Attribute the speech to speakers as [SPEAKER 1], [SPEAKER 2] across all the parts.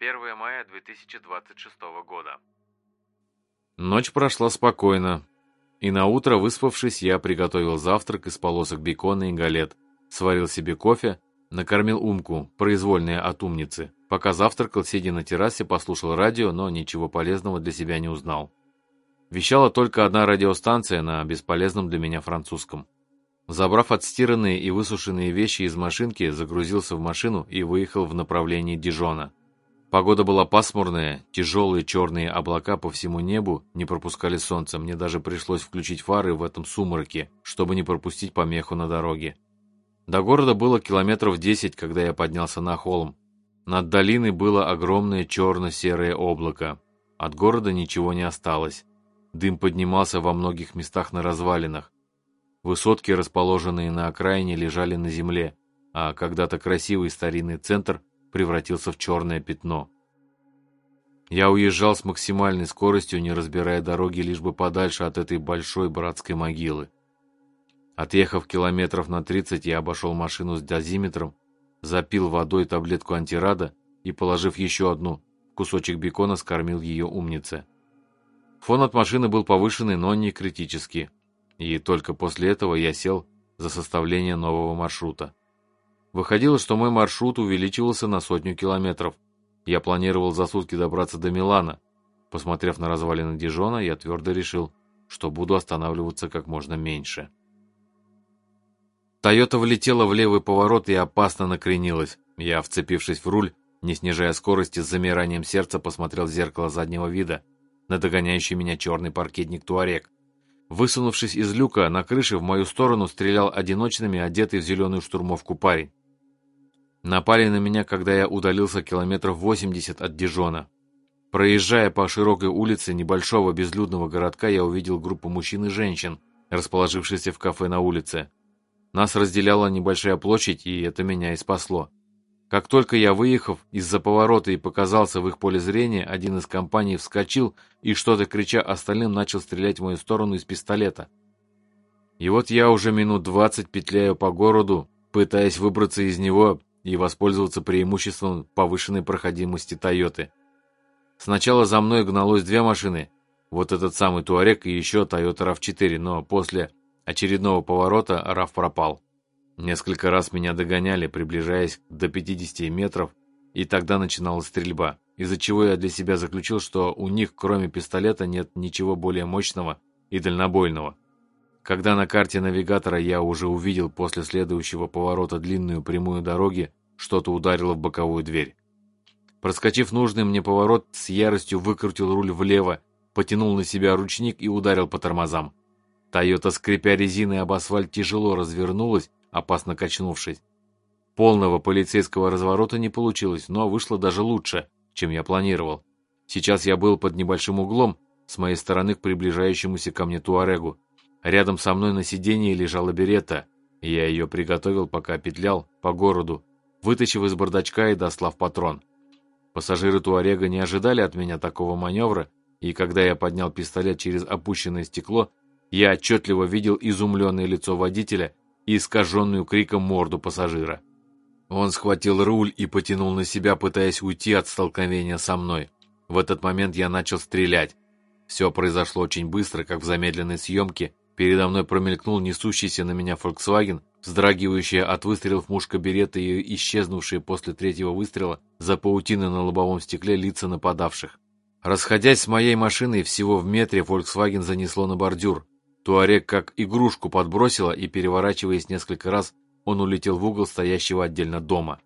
[SPEAKER 1] 1 мая 2026 года.
[SPEAKER 2] Ночь прошла спокойно, и на утро, выспавшись, я приготовил завтрак из полосок бекона и галет, сварил себе кофе, накормил умку, произвольные от умницы. Пока завтракал, сидя на террасе, послушал радио, но ничего полезного для себя не узнал. Вещала только одна радиостанция на бесполезном для меня французском. Забрав отстиранные и высушенные вещи из машинки, загрузился в машину и выехал в направлении Дижона. Погода была пасмурная, тяжелые черные облака по всему небу не пропускали солнца, мне даже пришлось включить фары в этом сумраке, чтобы не пропустить помеху на дороге. До города было километров десять, когда я поднялся на холм. Над долиной было огромное черно-серое облако. От города ничего не осталось. Дым поднимался во многих местах на развалинах. Высотки, расположенные на окраине, лежали на земле, а когда-то красивый старинный центр превратился в черное пятно. Я уезжал с максимальной скоростью, не разбирая дороги, лишь бы подальше от этой большой братской могилы. Отъехав километров на 30, я обошел машину с дозиметром, запил водой таблетку антирада и, положив еще одну, кусочек бекона скормил ее умнице. Фон от машины был повышенный, но не критический, и только после этого я сел за составление нового маршрута. Выходило, что мой маршрут увеличивался на сотню километров. Я планировал за сутки добраться до Милана. Посмотрев на развалины Дижона, я твердо решил, что буду останавливаться как можно меньше. Тойота влетела в левый поворот и опасно накренилась. Я, вцепившись в руль, не снижая скорости, с замиранием сердца посмотрел в зеркало заднего вида на догоняющий меня черный паркетник Туарек. Высунувшись из люка, на крыше в мою сторону стрелял одиночными, одетый в зеленую штурмовку парень. Напали на меня, когда я удалился километров 80 от Дижона. Проезжая по широкой улице небольшого безлюдного городка, я увидел группу мужчин и женщин, расположившихся в кафе на улице. Нас разделяла небольшая площадь, и это меня и спасло. Как только я, выехав из-за поворота и показался в их поле зрения, один из компаний вскочил и, что-то крича остальным, начал стрелять в мою сторону из пистолета. И вот я уже минут двадцать петляю по городу, пытаясь выбраться из него и воспользоваться преимуществом повышенной проходимости Тойоты. Сначала за мной гналось две машины, вот этот самый Туарек и еще Toyota RAV4, но после очередного поворота RAV пропал. Несколько раз меня догоняли, приближаясь до 50 метров, и тогда начиналась стрельба, из-за чего я для себя заключил, что у них кроме пистолета нет ничего более мощного и дальнобойного. Когда на карте навигатора я уже увидел после следующего поворота длинную прямую дороги, что-то ударило в боковую дверь. Проскочив нужный мне поворот, с яростью выкрутил руль влево, потянул на себя ручник и ударил по тормозам. Тойота, скрипя резиной об асфальт, тяжело развернулась опасно качнувшись. Полного полицейского разворота не получилось, но вышло даже лучше, чем я планировал. Сейчас я был под небольшим углом, с моей стороны к приближающемуся ко мне Туарегу. Рядом со мной на сиденье лежала берета, я ее приготовил, пока петлял по городу, вытащив из бардачка и дослав патрон. Пассажиры Туарега не ожидали от меня такого маневра, и когда я поднял пистолет через опущенное стекло, я отчетливо видел изумленное лицо водителя и искаженную криком морду пассажира. Он схватил руль и потянул на себя, пытаясь уйти от столкновения со мной. В этот момент я начал стрелять. Все произошло очень быстро, как в замедленной съемке. Передо мной промелькнул несущийся на меня Volkswagen, вздрагивающая от выстрелов мушка берета и исчезнувшие после третьего выстрела за паутины на лобовом стекле лица нападавших. Расходясь с моей машиной всего в метре, Volkswagen занесло на бордюр. Туарек как игрушку подбросило, и, переворачиваясь несколько раз, он улетел в угол стоящего отдельно дома.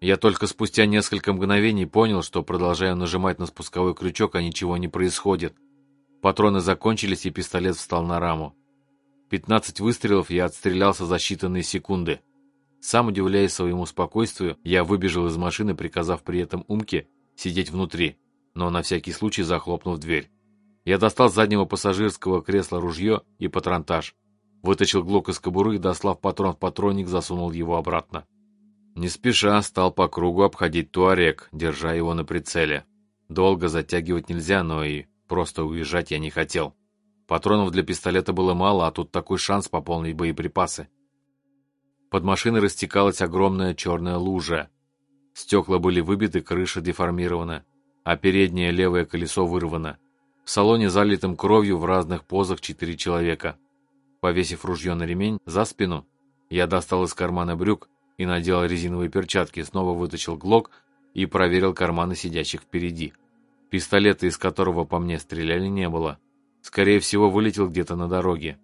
[SPEAKER 2] Я только спустя несколько мгновений понял, что продолжаю нажимать на спусковой крючок, а ничего не происходит. Патроны закончились, и пистолет встал на раму. 15 выстрелов я отстрелялся за считанные секунды. Сам удивляясь своему спокойствию, я выбежал из машины, приказав при этом Умке сидеть внутри, но на всякий случай захлопнув дверь. Я достал с заднего пассажирского кресла ружье и патронтаж. Вытащил глок из кобуры и, дослав патрон в патронник, засунул его обратно. Не спеша стал по кругу обходить туарек, держа его на прицеле. Долго затягивать нельзя, но и просто уезжать я не хотел. Патронов для пистолета было мало, а тут такой шанс пополнить боеприпасы. Под машиной растекалась огромная черная лужа. Стекла были выбиты, крыша деформирована, а переднее левое колесо вырвано. В салоне, залитым кровью, в разных позах четыре человека. Повесив ружье на ремень за спину, я достал из кармана брюк и надел резиновые перчатки, снова вытащил глок и проверил карманы сидящих впереди. Пистолета, из которого по мне стреляли, не было. Скорее всего, вылетел где-то на дороге.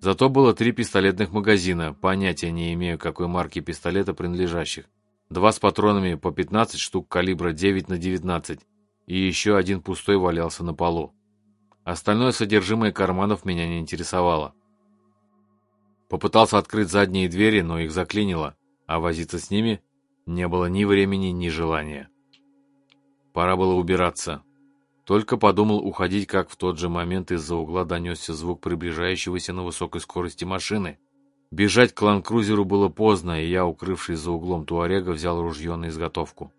[SPEAKER 2] Зато было три пистолетных магазина, понятия не имею, какой марки пистолета принадлежащих. Два с патронами по 15 штук калибра 9 на 19 и еще один пустой валялся на полу. Остальное содержимое карманов меня не интересовало. Попытался открыть задние двери, но их заклинило, а возиться с ними не было ни времени, ни желания. Пора было убираться. Только подумал уходить, как в тот же момент из-за угла донесся звук приближающегося на высокой скорости машины. Бежать к ланкрузеру было поздно, и я, укрывшись за углом Туарега, взял ружье на изготовку.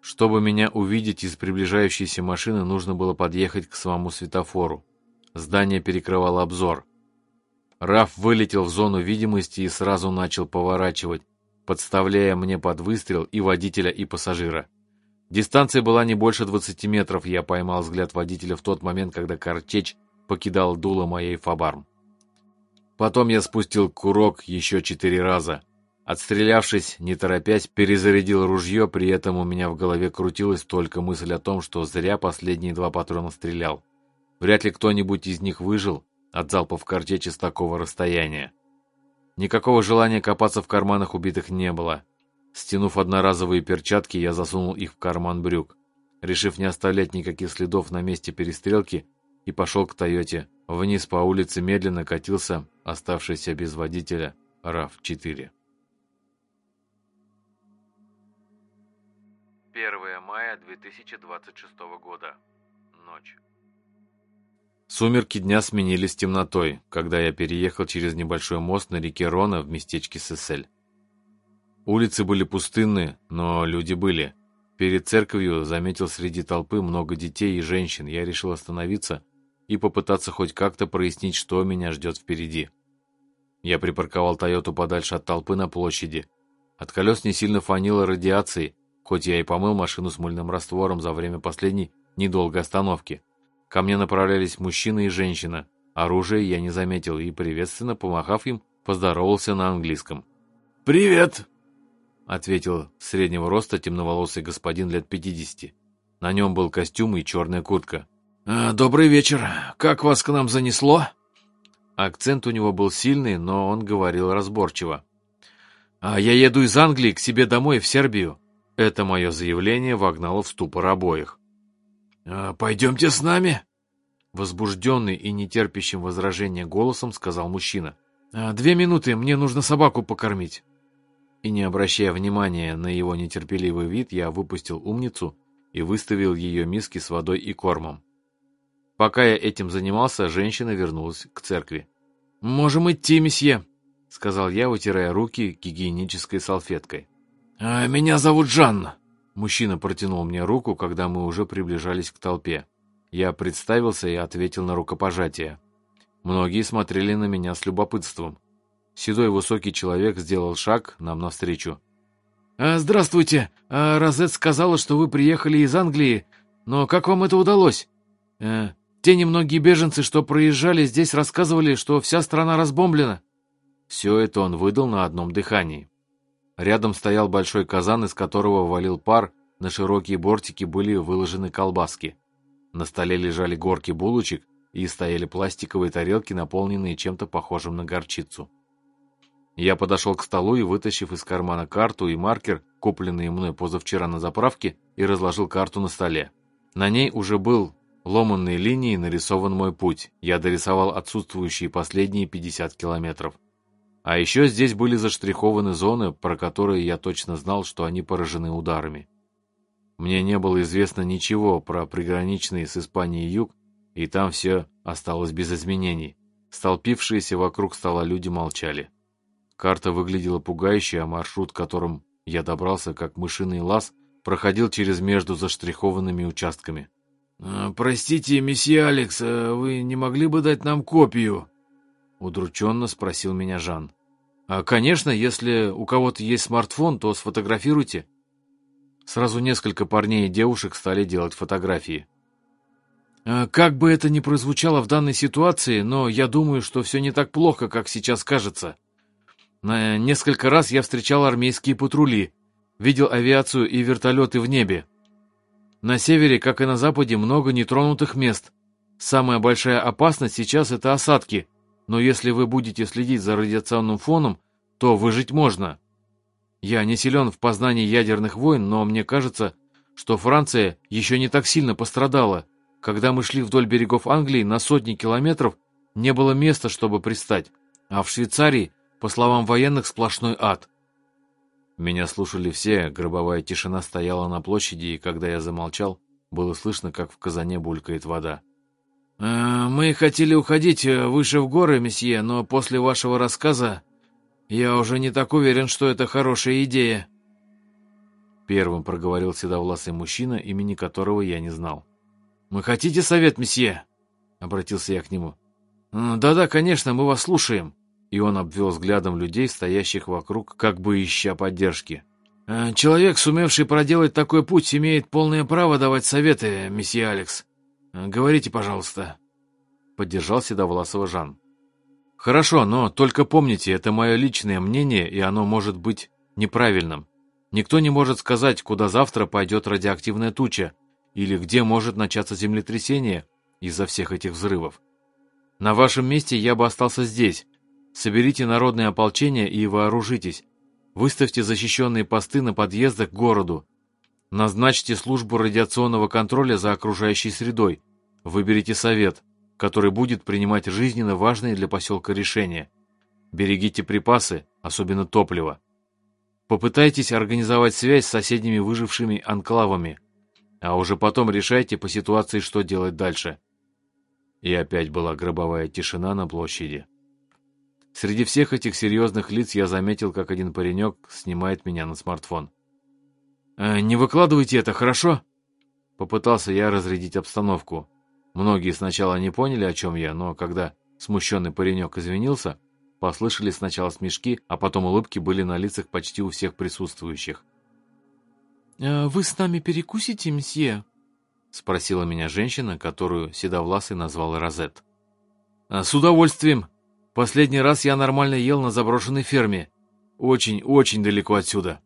[SPEAKER 2] Чтобы меня увидеть из приближающейся машины, нужно было подъехать к самому светофору. Здание перекрывало обзор. Раф вылетел в зону видимости и сразу начал поворачивать, подставляя мне под выстрел и водителя, и пассажира. Дистанция была не больше 20 метров, я поймал взгляд водителя в тот момент, когда картечь покидал дуло моей фабарм. Потом я спустил курок еще четыре раза. Отстрелявшись, не торопясь, перезарядил ружье, при этом у меня в голове крутилась только мысль о том, что зря последние два патрона стрелял. Вряд ли кто-нибудь из них выжил от залпов картечи с такого расстояния. Никакого желания копаться в карманах убитых не было. Стянув одноразовые перчатки, я засунул их в карман брюк, решив не оставлять никаких следов на месте перестрелки, и пошел к Тойоте. Вниз по улице медленно катился оставшийся без водителя РАВ-4.
[SPEAKER 1] 1 мая 2026 года. Ночь.
[SPEAKER 2] Сумерки дня сменились темнотой, когда я переехал через небольшой мост на реке Рона в местечке Сесель. Улицы были пустынны, но люди были. Перед церковью заметил среди толпы много детей и женщин. Я решил остановиться и попытаться хоть как-то прояснить, что меня ждет впереди. Я припарковал Тойоту подальше от толпы на площади. От колес не сильно фанило радиацией, хоть я и помыл машину с мыльным раствором за время последней недолгой остановки. Ко мне направлялись мужчина и женщина. Оружие я не заметил и, приветственно помахав им, поздоровался на английском.
[SPEAKER 3] «Привет!»
[SPEAKER 2] — ответил среднего роста темноволосый господин лет пятидесяти. На нем был костюм и черная куртка.
[SPEAKER 3] А, «Добрый вечер. Как вас к нам занесло?»
[SPEAKER 2] Акцент у него был сильный, но он говорил разборчиво.
[SPEAKER 3] «А я еду из Англии к себе домой в Сербию».
[SPEAKER 2] Это мое заявление вогнало в ступор обоих.
[SPEAKER 3] А, «Пойдемте с нами?»
[SPEAKER 2] Возбужденный и нетерпящим возражения голосом сказал мужчина.
[SPEAKER 3] А, «Две минуты, мне нужно собаку покормить»
[SPEAKER 2] и не обращая внимания на его нетерпеливый вид, я выпустил умницу и выставил ее миски с водой и кормом. Пока я этим занимался, женщина вернулась к церкви.
[SPEAKER 3] «Можем идти, месье», —
[SPEAKER 2] сказал я, утирая руки гигиенической салфеткой.
[SPEAKER 3] «А меня зовут Жанна».
[SPEAKER 2] Мужчина протянул мне руку, когда мы уже приближались к толпе. Я представился и ответил на рукопожатие. Многие смотрели на меня с любопытством. Седой высокий человек сделал шаг нам навстречу.
[SPEAKER 3] А, «Здравствуйте. А, Розет сказала, что вы приехали из Англии. Но как вам это удалось? А, те немногие беженцы, что проезжали здесь, рассказывали, что вся страна разбомблена».
[SPEAKER 2] Все это он выдал на одном дыхании. Рядом стоял большой казан, из которого валил пар, на широкие бортики были выложены колбаски. На столе лежали горки булочек и стояли пластиковые тарелки, наполненные чем-то похожим на горчицу. Я подошел к столу и, вытащив из кармана карту и маркер, купленные мной позавчера на заправке, и разложил карту на столе. На ней уже был ломанной линией нарисован мой путь. Я дорисовал отсутствующие последние 50 километров. А еще здесь были заштрихованы зоны, про которые я точно знал, что они поражены ударами. Мне не было известно ничего про приграничный с Испанией юг, и там все осталось без изменений. Столпившиеся вокруг стола люди молчали. Карта выглядела пугающе, а маршрут, которым я добрался, как мышиный лаз, проходил через между заштрихованными участками.
[SPEAKER 3] «А, «Простите, месье Алекс, а вы не могли бы дать нам копию?»
[SPEAKER 2] Удрученно спросил меня Жан.
[SPEAKER 3] «А, «Конечно, если у кого-то есть смартфон, то сфотографируйте».
[SPEAKER 2] Сразу несколько парней и девушек стали делать фотографии.
[SPEAKER 3] Как бы это ни прозвучало в данной ситуации, но я думаю, что все не так плохо, как сейчас кажется. На несколько раз я встречал армейские патрули, видел авиацию и вертолеты в небе. На севере, как и на западе, много нетронутых мест. Самая большая опасность сейчас – это осадки, но если вы будете следить за радиационным фоном, то выжить можно. Я не силен в познании ядерных войн, но мне кажется, что Франция еще не так сильно пострадала. Когда мы шли вдоль берегов Англии на сотни километров, не было места, чтобы пристать. А в Швейцарии, по словам военных, сплошной ад.
[SPEAKER 2] Меня слушали все, гробовая тишина стояла на площади, и когда я замолчал, было слышно, как в казане булькает вода.
[SPEAKER 3] «Э, «Мы хотели уходить э, выше в горы, месье, но после вашего рассказа я уже не так уверен, что это хорошая идея».
[SPEAKER 2] Первым проговорил седовласый мужчина, имени которого я не знал.
[SPEAKER 3] «Вы хотите совет, месье?» — обратился я к нему. «Да-да, конечно, мы вас слушаем».
[SPEAKER 2] И он обвел взглядом людей, стоящих вокруг, как бы ища поддержки.
[SPEAKER 3] «Э, «Человек, сумевший проделать такой путь, имеет полное право давать советы, месье Алекс. Говорите, пожалуйста».
[SPEAKER 2] Поддержал Седовласова Жан.
[SPEAKER 3] «Хорошо, но только помните, это мое личное мнение, и оно может быть неправильным. Никто не может сказать, куда завтра пойдет радиоактивная туча, или где может начаться землетрясение из-за всех этих взрывов. На вашем месте я бы остался здесь. Соберите народное ополчение и вооружитесь. Выставьте защищенные посты на подъездах к городу. Назначьте службу радиационного контроля за окружающей средой. Выберите совет, который будет принимать жизненно важные для поселка решения. Берегите припасы, особенно топливо. Попытайтесь организовать связь с соседними выжившими анклавами – а уже потом решайте по ситуации, что делать дальше. И опять была гробовая тишина на площади. Среди всех этих серьезных лиц я заметил, как один паренек снимает меня на смартфон. «Э, «Не выкладывайте это, хорошо?» Попытался я разрядить обстановку. Многие сначала не поняли, о чем я, но когда смущенный паренек извинился, послышались сначала смешки, а потом улыбки были на лицах почти у всех присутствующих.
[SPEAKER 4] «Э, «Вы с нами перекусите, мсье?»
[SPEAKER 2] — спросила меня женщина, которую Седовласый назвал Розет.
[SPEAKER 3] «Э, «С удовольствием. Последний раз я нормально ел на заброшенной ферме. Очень-очень далеко отсюда».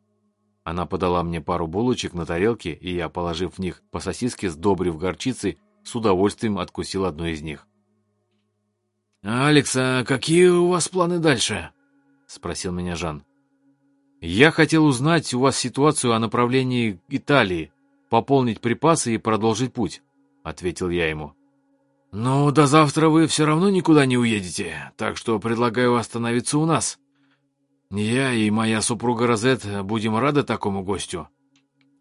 [SPEAKER 2] Она подала мне пару булочек на тарелке, и я, положив в них по сосиске, сдобрив горчицей, с удовольствием откусил одну из них.
[SPEAKER 3] «Алекс, а какие у вас планы дальше?» — спросил меня Жан. «Я хотел узнать у вас ситуацию о направлении Италии, пополнить припасы и продолжить путь», — ответил я ему. «Ну, до завтра вы все равно никуда не уедете, так что предлагаю остановиться у нас. Я и моя супруга Розет будем рады такому гостю».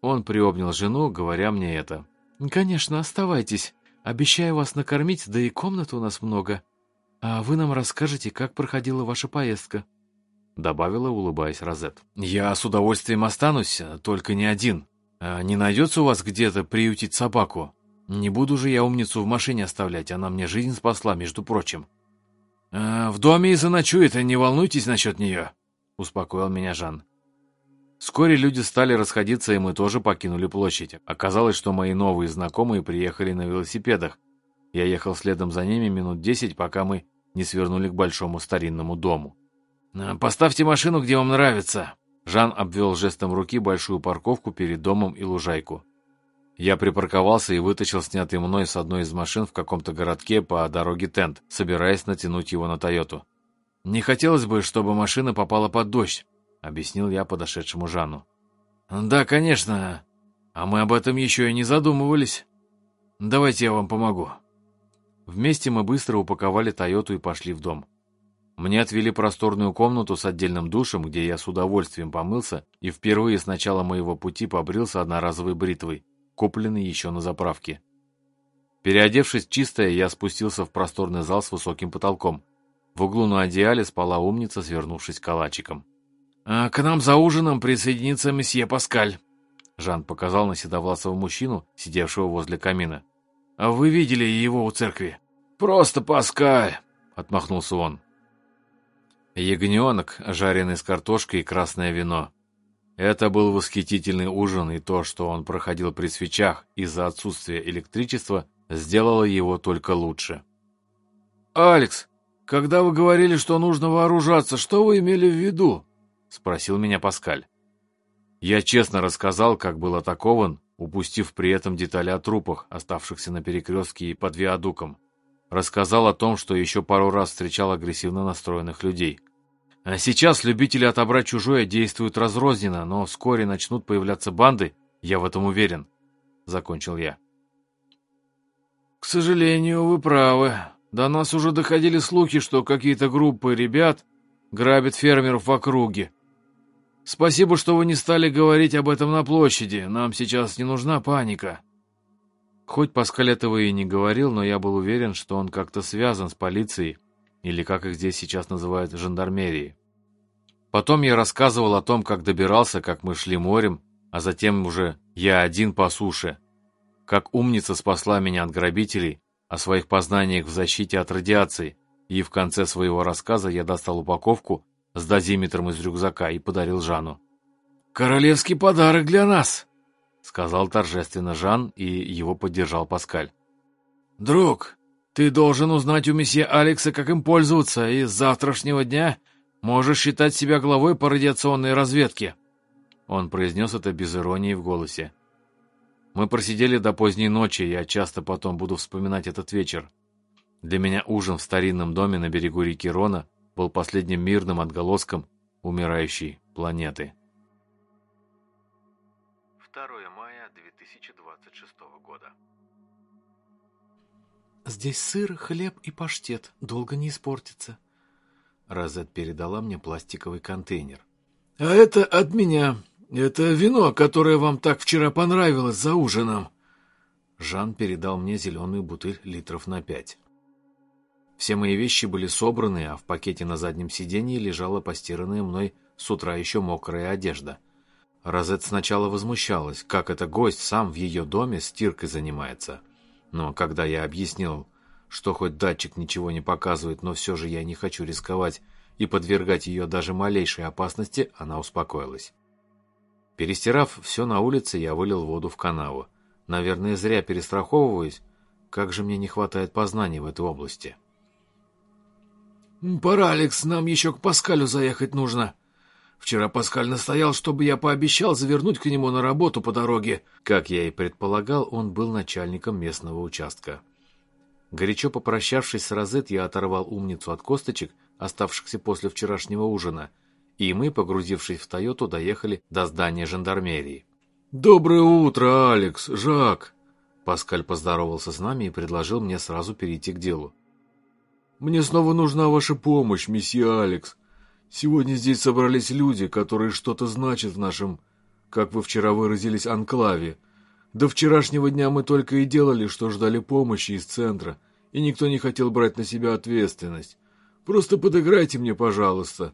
[SPEAKER 2] Он приобнял жену, говоря мне это.
[SPEAKER 4] «Конечно, оставайтесь. Обещаю вас накормить, да и комнат у нас много. А вы нам расскажете, как проходила ваша поездка».
[SPEAKER 2] — добавила, улыбаясь Розет.
[SPEAKER 3] «Я с удовольствием останусь, только не один. А не найдется у вас где-то приютить собаку? Не буду же я умницу в машине оставлять, она мне жизнь спасла, между прочим». А, «В доме и заночует, не волнуйтесь насчет нее», — успокоил меня Жан.
[SPEAKER 2] Вскоре люди стали расходиться, и мы тоже покинули площадь. Оказалось, что мои новые знакомые приехали на велосипедах. Я ехал следом за ними минут десять, пока мы не свернули к большому старинному дому.
[SPEAKER 3] Э, «Поставьте машину, где вам нравится».
[SPEAKER 2] Жан обвел жестом руки большую парковку перед домом и лужайку. Я припарковался и вытащил снятый мной с одной из машин в каком-то городке по дороге тент, собираясь натянуть его на Тойоту.
[SPEAKER 3] «Не хотелось бы, чтобы машина попала под дождь», — объяснил я подошедшему Жанну. «Да, конечно. А мы об этом еще и не задумывались. Давайте я вам помогу».
[SPEAKER 2] Вместе мы быстро упаковали Тойоту и пошли в дом. Мне отвели просторную комнату с отдельным душем, где я с удовольствием помылся и впервые с начала моего пути побрился одноразовой бритвой, купленной еще на заправке. Переодевшись чистое, я спустился в просторный зал с высоким потолком. В углу на одеяле спала умница, свернувшись калачиком.
[SPEAKER 3] «А «К нам за ужином присоединится месье Паскаль»,
[SPEAKER 2] Жан показал на седовласого мужчину, сидевшего возле камина.
[SPEAKER 3] «А вы видели его у церкви?»
[SPEAKER 4] «Просто Паскаль», — отмахнулся он.
[SPEAKER 2] Ягненок, жареный с картошкой и красное вино. Это был восхитительный ужин, и то, что он проходил при свечах из-за отсутствия электричества, сделало его только лучше.
[SPEAKER 3] «Алекс, когда вы говорили, что нужно вооружаться, что вы имели в виду?» — спросил меня Паскаль.
[SPEAKER 2] Я честно рассказал, как был атакован, упустив при этом детали о трупах, оставшихся на перекрестке и под виадуком. Рассказал о том, что еще пару раз встречал агрессивно настроенных людей. А сейчас любители отобрать чужое действуют разрозненно, но вскоре начнут появляться банды, я в этом уверен. Закончил я.
[SPEAKER 3] К сожалению, вы правы. До нас уже доходили слухи, что какие-то группы ребят грабят фермеров в округе. Спасибо, что вы не стали говорить об этом на площади. Нам сейчас не нужна паника.
[SPEAKER 2] Хоть Паскаль и не говорил, но я был уверен, что он как-то связан с полицией, или как их здесь сейчас называют, жандармерией. Потом я рассказывал о том, как добирался, как мы шли морем, а затем уже я один по суше. Как умница спасла меня от грабителей, о своих познаниях в защите от радиации, и в конце своего рассказа я достал упаковку с дозиметром из рюкзака и подарил Жану.
[SPEAKER 3] «Королевский подарок для нас!»
[SPEAKER 2] сказал торжественно Жан, и его поддержал Паскаль.
[SPEAKER 3] «Друг, ты должен узнать у месье Алекса, как им пользоваться, и с завтрашнего дня можешь считать себя главой по радиационной разведке».
[SPEAKER 2] Он произнес это без иронии в голосе. Мы просидели до поздней ночи, я часто потом буду вспоминать этот вечер. Для меня ужин в старинном доме на берегу реки Рона был последним мирным отголоском умирающей планеты.
[SPEAKER 4] «Здесь сыр, хлеб и паштет. Долго не испортится».
[SPEAKER 2] Розет передала мне пластиковый контейнер.
[SPEAKER 3] «А это от меня. Это вино, которое вам так вчера понравилось за ужином».
[SPEAKER 2] Жан передал мне зеленую бутыль литров на пять. Все мои вещи были собраны, а в пакете на заднем сиденье лежала постиранная мной с утра еще мокрая одежда. Розет сначала возмущалась, как это гость сам в ее доме стиркой занимается. Но когда я объяснил, что хоть датчик ничего не показывает, но все же я не хочу рисковать и подвергать ее даже малейшей опасности, она успокоилась. Перестирав все на улице, я вылил воду в канаву. Наверное, зря перестраховываюсь. Как же мне не хватает познаний в этой области.
[SPEAKER 3] «Пора, Алекс, нам еще к Паскалю заехать нужно», Вчера Паскаль настоял, чтобы я пообещал завернуть к нему на работу по дороге.
[SPEAKER 2] Как я и предполагал, он был начальником местного участка. Горячо попрощавшись с Розет, я оторвал умницу от косточек, оставшихся после вчерашнего ужина, и мы, погрузившись в Тойоту, доехали до здания жандармерии.
[SPEAKER 3] «Доброе утро, Алекс, Жак!»
[SPEAKER 2] Паскаль поздоровался с нами и предложил мне сразу перейти к делу.
[SPEAKER 3] «Мне снова нужна ваша помощь, месье Алекс. Сегодня здесь собрались люди, которые что-то значат в нашем, как вы вчера выразились, анклаве. До вчерашнего дня мы только и делали, что ждали помощи из центра, и никто не хотел брать на себя ответственность. Просто подыграйте мне, пожалуйста.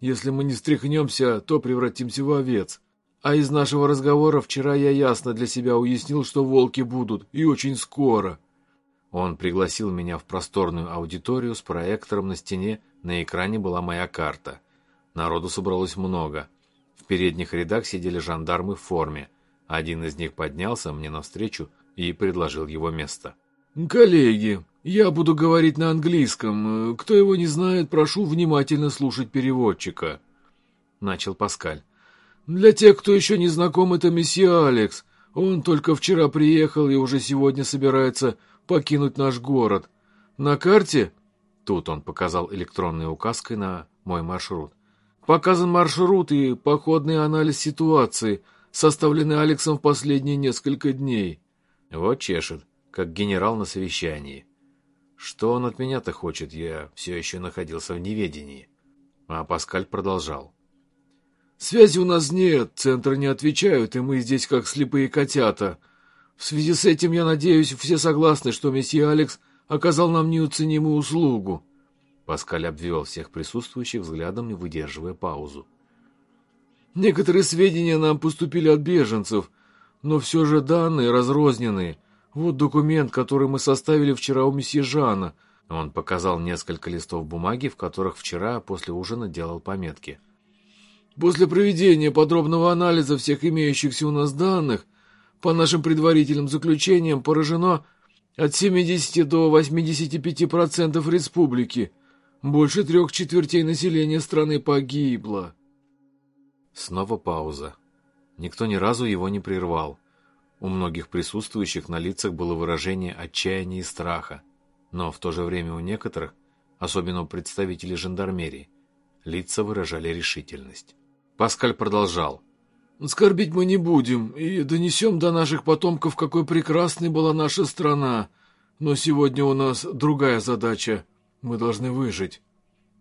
[SPEAKER 3] Если мы не стряхнемся, то превратимся в овец. А из нашего разговора вчера я ясно для себя уяснил, что волки будут, и очень скоро.
[SPEAKER 2] Он пригласил меня в просторную аудиторию с проектором на стене, на экране была моя карта. Народу собралось много. В передних рядах сидели жандармы в форме. Один из них поднялся мне навстречу и предложил его место.
[SPEAKER 3] «Коллеги, я буду говорить на английском. Кто его не знает, прошу внимательно слушать переводчика», — начал Паскаль. «Для тех, кто еще не знаком, это месье Алекс. Он только вчера приехал и уже сегодня собирается покинуть наш город. На карте Тут он показал электронной указкой на мой маршрут. Показан маршрут и походный анализ ситуации, составленный Алексом в последние несколько дней.
[SPEAKER 2] Вот чешет, как генерал на совещании. Что он от меня-то хочет, я все еще находился в неведении. А Паскаль продолжал.
[SPEAKER 3] «Связи у нас нет, центры не отвечают, и мы здесь как слепые котята. В связи с этим, я надеюсь, все согласны, что месье Алекс – оказал нам неоценимую услугу.
[SPEAKER 2] Паскаль обвел всех присутствующих взглядом, не выдерживая паузу.
[SPEAKER 3] Некоторые сведения нам поступили от беженцев, но все же данные разрозненные. Вот документ, который мы составили вчера у месье Жана.
[SPEAKER 2] Он показал несколько листов бумаги, в которых вчера после ужина делал пометки.
[SPEAKER 3] После проведения подробного анализа всех имеющихся у нас данных, по нашим предварительным заключениям поражено от 70 до 85% республики. Больше трех четвертей населения страны погибло.
[SPEAKER 2] Снова пауза. Никто ни разу его не прервал. У многих присутствующих на лицах было выражение отчаяния и страха. Но в то же время у некоторых, особенно у представителей жандармерии, лица выражали решительность. Паскаль продолжал.
[SPEAKER 3] «Скорбить мы не будем и донесем до наших потомков, какой прекрасной была наша страна. Но сегодня у нас другая задача. Мы должны выжить».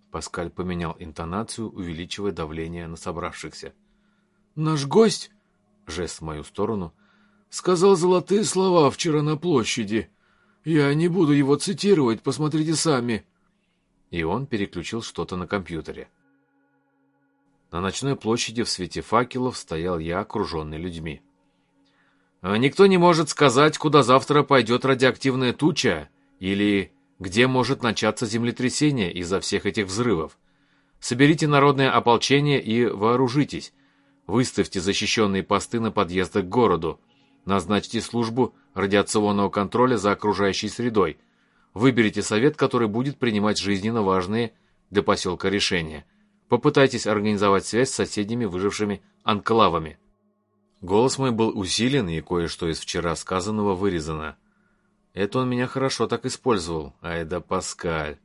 [SPEAKER 2] Паскаль поменял интонацию, увеличивая давление на собравшихся.
[SPEAKER 3] «Наш гость,
[SPEAKER 2] жест в мою сторону,
[SPEAKER 3] сказал золотые слова вчера на площади. Я не буду его цитировать, посмотрите сами».
[SPEAKER 2] И он переключил что-то на компьютере. На ночной площади в свете факелов стоял я, окруженный людьми. «А «Никто не может сказать, куда завтра пойдет радиоактивная туча, или где может начаться землетрясение из-за всех этих взрывов. Соберите народное ополчение и вооружитесь. Выставьте защищенные посты на подъездах к городу. Назначьте службу радиационного контроля за окружающей средой. Выберите совет, который будет принимать жизненно важные для поселка решения. Попытайтесь организовать связь с соседними выжившими анклавами. Голос мой был усилен, и кое-что из вчера сказанного вырезано. Это он меня хорошо так использовал, а это Паскаль.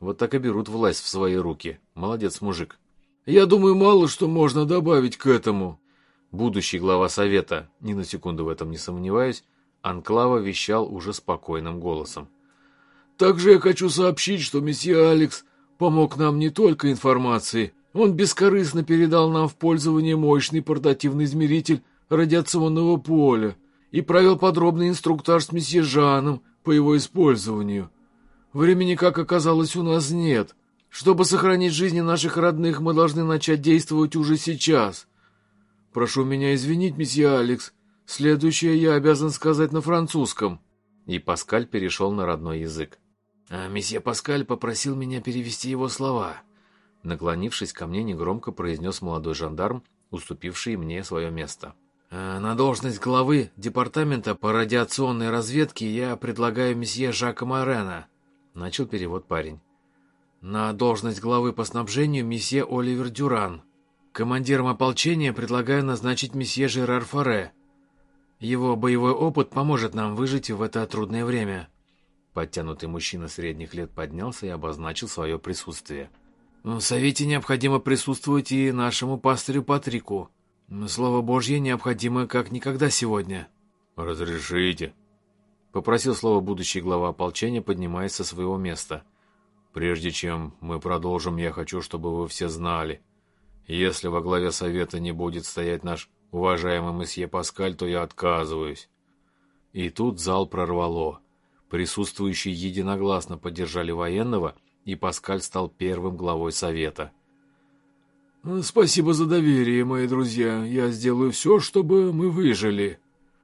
[SPEAKER 2] Вот так и берут власть в свои руки. Молодец, мужик.
[SPEAKER 3] Я думаю, мало что можно добавить к этому.
[SPEAKER 2] Будущий глава совета, ни на секунду в этом не сомневаюсь, Анклава вещал уже спокойным голосом.
[SPEAKER 3] Также я хочу сообщить, что месье Алекс помог нам не только информацией, он бескорыстно передал нам в пользование мощный портативный измеритель радиационного поля и провел подробный инструктаж с месье Жаном по его использованию. Времени, как оказалось, у нас нет. Чтобы сохранить жизни наших родных, мы должны начать действовать уже сейчас. Прошу меня извинить, месье Алекс. Следующее я обязан сказать на французском.
[SPEAKER 2] И Паскаль перешел на родной язык.
[SPEAKER 3] А месье Паскаль попросил меня перевести его слова.
[SPEAKER 2] Наклонившись ко мне, негромко произнес молодой жандарм, уступивший мне свое место.
[SPEAKER 3] «А «На должность главы департамента по радиационной разведке я предлагаю месье Жака Морена», — начал перевод парень. «На должность главы по снабжению месье Оливер Дюран. Командиром ополчения предлагаю назначить месье Жерар Форе. Его боевой опыт поможет нам выжить в это трудное время».
[SPEAKER 2] Подтянутый мужчина средних лет поднялся и обозначил свое присутствие.
[SPEAKER 3] «В Совете необходимо присутствовать и нашему пастырю Патрику. Слово Божье необходимо как никогда сегодня».
[SPEAKER 2] «Разрешите», — попросил слово будущий глава ополчения, поднимаясь со своего места. «Прежде чем мы продолжим, я хочу, чтобы вы все знали. Если во главе Совета не будет стоять наш уважаемый месье Паскаль, то я отказываюсь». И тут зал прорвало. Присутствующие единогласно поддержали военного, и Паскаль стал первым главой совета.
[SPEAKER 3] «Спасибо за доверие, мои друзья. Я сделаю все, чтобы мы выжили.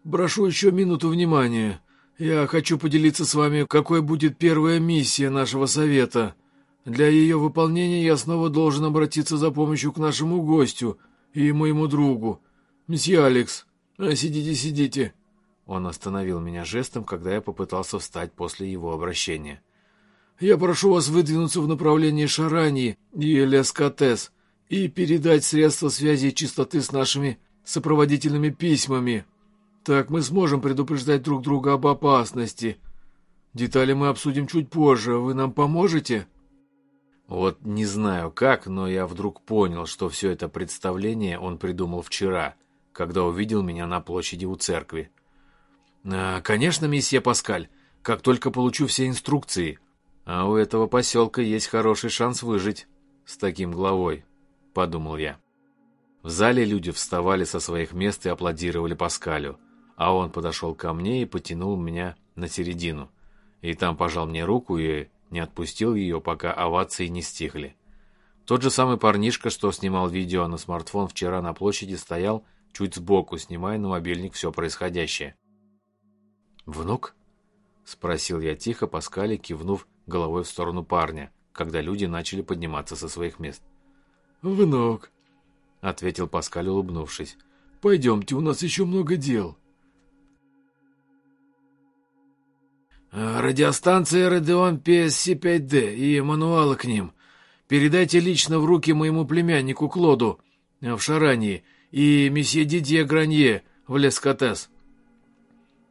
[SPEAKER 3] Прошу еще минуту внимания. Я хочу поделиться с вами, какой будет первая миссия нашего совета. Для ее выполнения я снова должен обратиться за помощью к нашему гостю и моему другу. Месье Алекс, сидите, сидите».
[SPEAKER 2] Он остановил меня жестом, когда я попытался встать после его обращения.
[SPEAKER 3] «Я прошу вас выдвинуться в направлении Шараньи и Лескотес и передать средства связи и чистоты с нашими сопроводительными письмами. Так мы сможем предупреждать друг друга об опасности. Детали мы обсудим чуть позже. Вы нам поможете?»
[SPEAKER 2] Вот не знаю как, но я вдруг понял, что все это представление он придумал вчера, когда увидел меня на площади у церкви.
[SPEAKER 3] А, «Конечно, месье Паскаль, как только получу все инструкции.
[SPEAKER 2] А у этого поселка есть хороший шанс выжить с таким главой», — подумал я. В зале люди вставали со своих мест и аплодировали Паскалю, а он подошел ко мне и потянул меня на середину. И там пожал мне руку и не отпустил ее, пока овации не стихли. Тот же самый парнишка, что снимал видео на смартфон вчера на площади, стоял чуть сбоку, снимая на мобильник все происходящее.
[SPEAKER 3] «Внук?»
[SPEAKER 2] — спросил я тихо, Паскале, кивнув головой в сторону парня, когда люди начали подниматься со своих мест.
[SPEAKER 3] «Внук. — ответил Паскаль, улыбнувшись. «Пойдемте, у нас еще много дел». «А, «Радиостанция Родеон PSC-5D и мануалы к ним. Передайте лично в руки моему племяннику Клоду э, в Шарании и месье Дидье Гранье в Лескотес».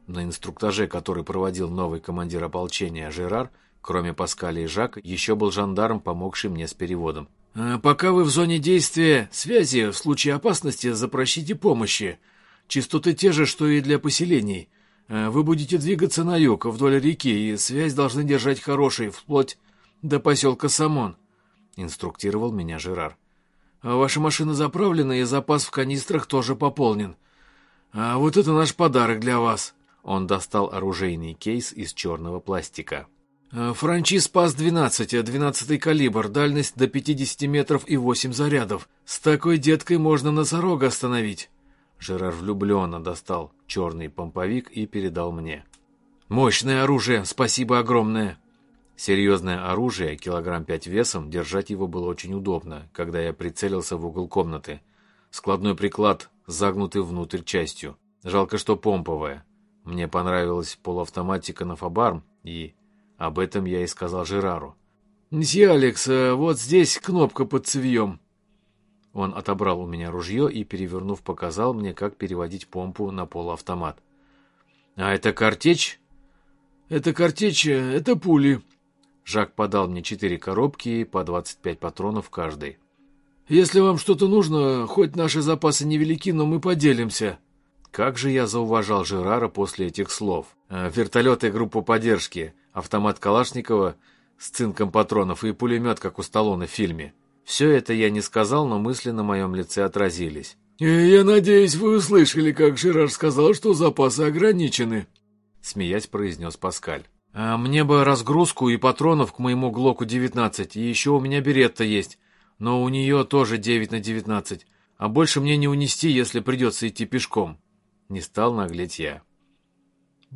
[SPEAKER 3] На инструктаже, который проводил новый командир ополчения Жерар, кроме Паскаля и Жак, еще был жандарм, помогший мне с переводом. «А «Пока вы в зоне действия связи, в случае опасности запросите помощи. Частоты те же, что и для поселений. А вы будете двигаться на юг, вдоль реки, и связь должны держать хорошей, вплоть до поселка Самон», — инструктировал меня Жерар. «А «Ваша машина заправлена, и запас в канистрах тоже пополнен. А вот это наш подарок для вас». Он достал оружейный кейс из черного пластика. Франчис ПАС-12, 12 калибр, дальность до 50 метров и 8 зарядов. С такой деткой можно носорога остановить. Жерар влюбленно достал черный помповик и передал мне. Мощное оружие, спасибо огромное. Серьезное оружие, килограмм пять весом, держать его было очень удобно, когда я прицелился в угол комнаты. Складной приклад, загнутый внутрь частью. Жалко, что помповая. Мне понравилась полуавтоматика на Фабарм и об этом я и сказал Жерару. «Мсье Алекс, э, вот здесь кнопка под цевьем». Он отобрал у меня ружье и, перевернув, показал мне, как переводить помпу на полуавтомат. «А это картечь?» «Это картечь, э, это пули». Жак подал мне четыре коробки по 25 патронов каждой. «Если вам что-то нужно, хоть наши запасы невелики, но мы поделимся». Как же я зауважал Жерара после этих слов. Э, вертолеты группу поддержки автомат Калашникова с цинком патронов и пулемет, как у Сталлоне в фильме. Все это я не сказал, но мысли на моем лице отразились. «Я надеюсь, вы услышали, как Жерар сказал, что запасы ограничены», — смеясь произнес Паскаль. «А мне бы разгрузку и патронов к моему Глоку-19, и еще у меня беретта есть, но у нее тоже 9 на 19, а больше мне не унести, если придется идти пешком». Не стал наглеть я.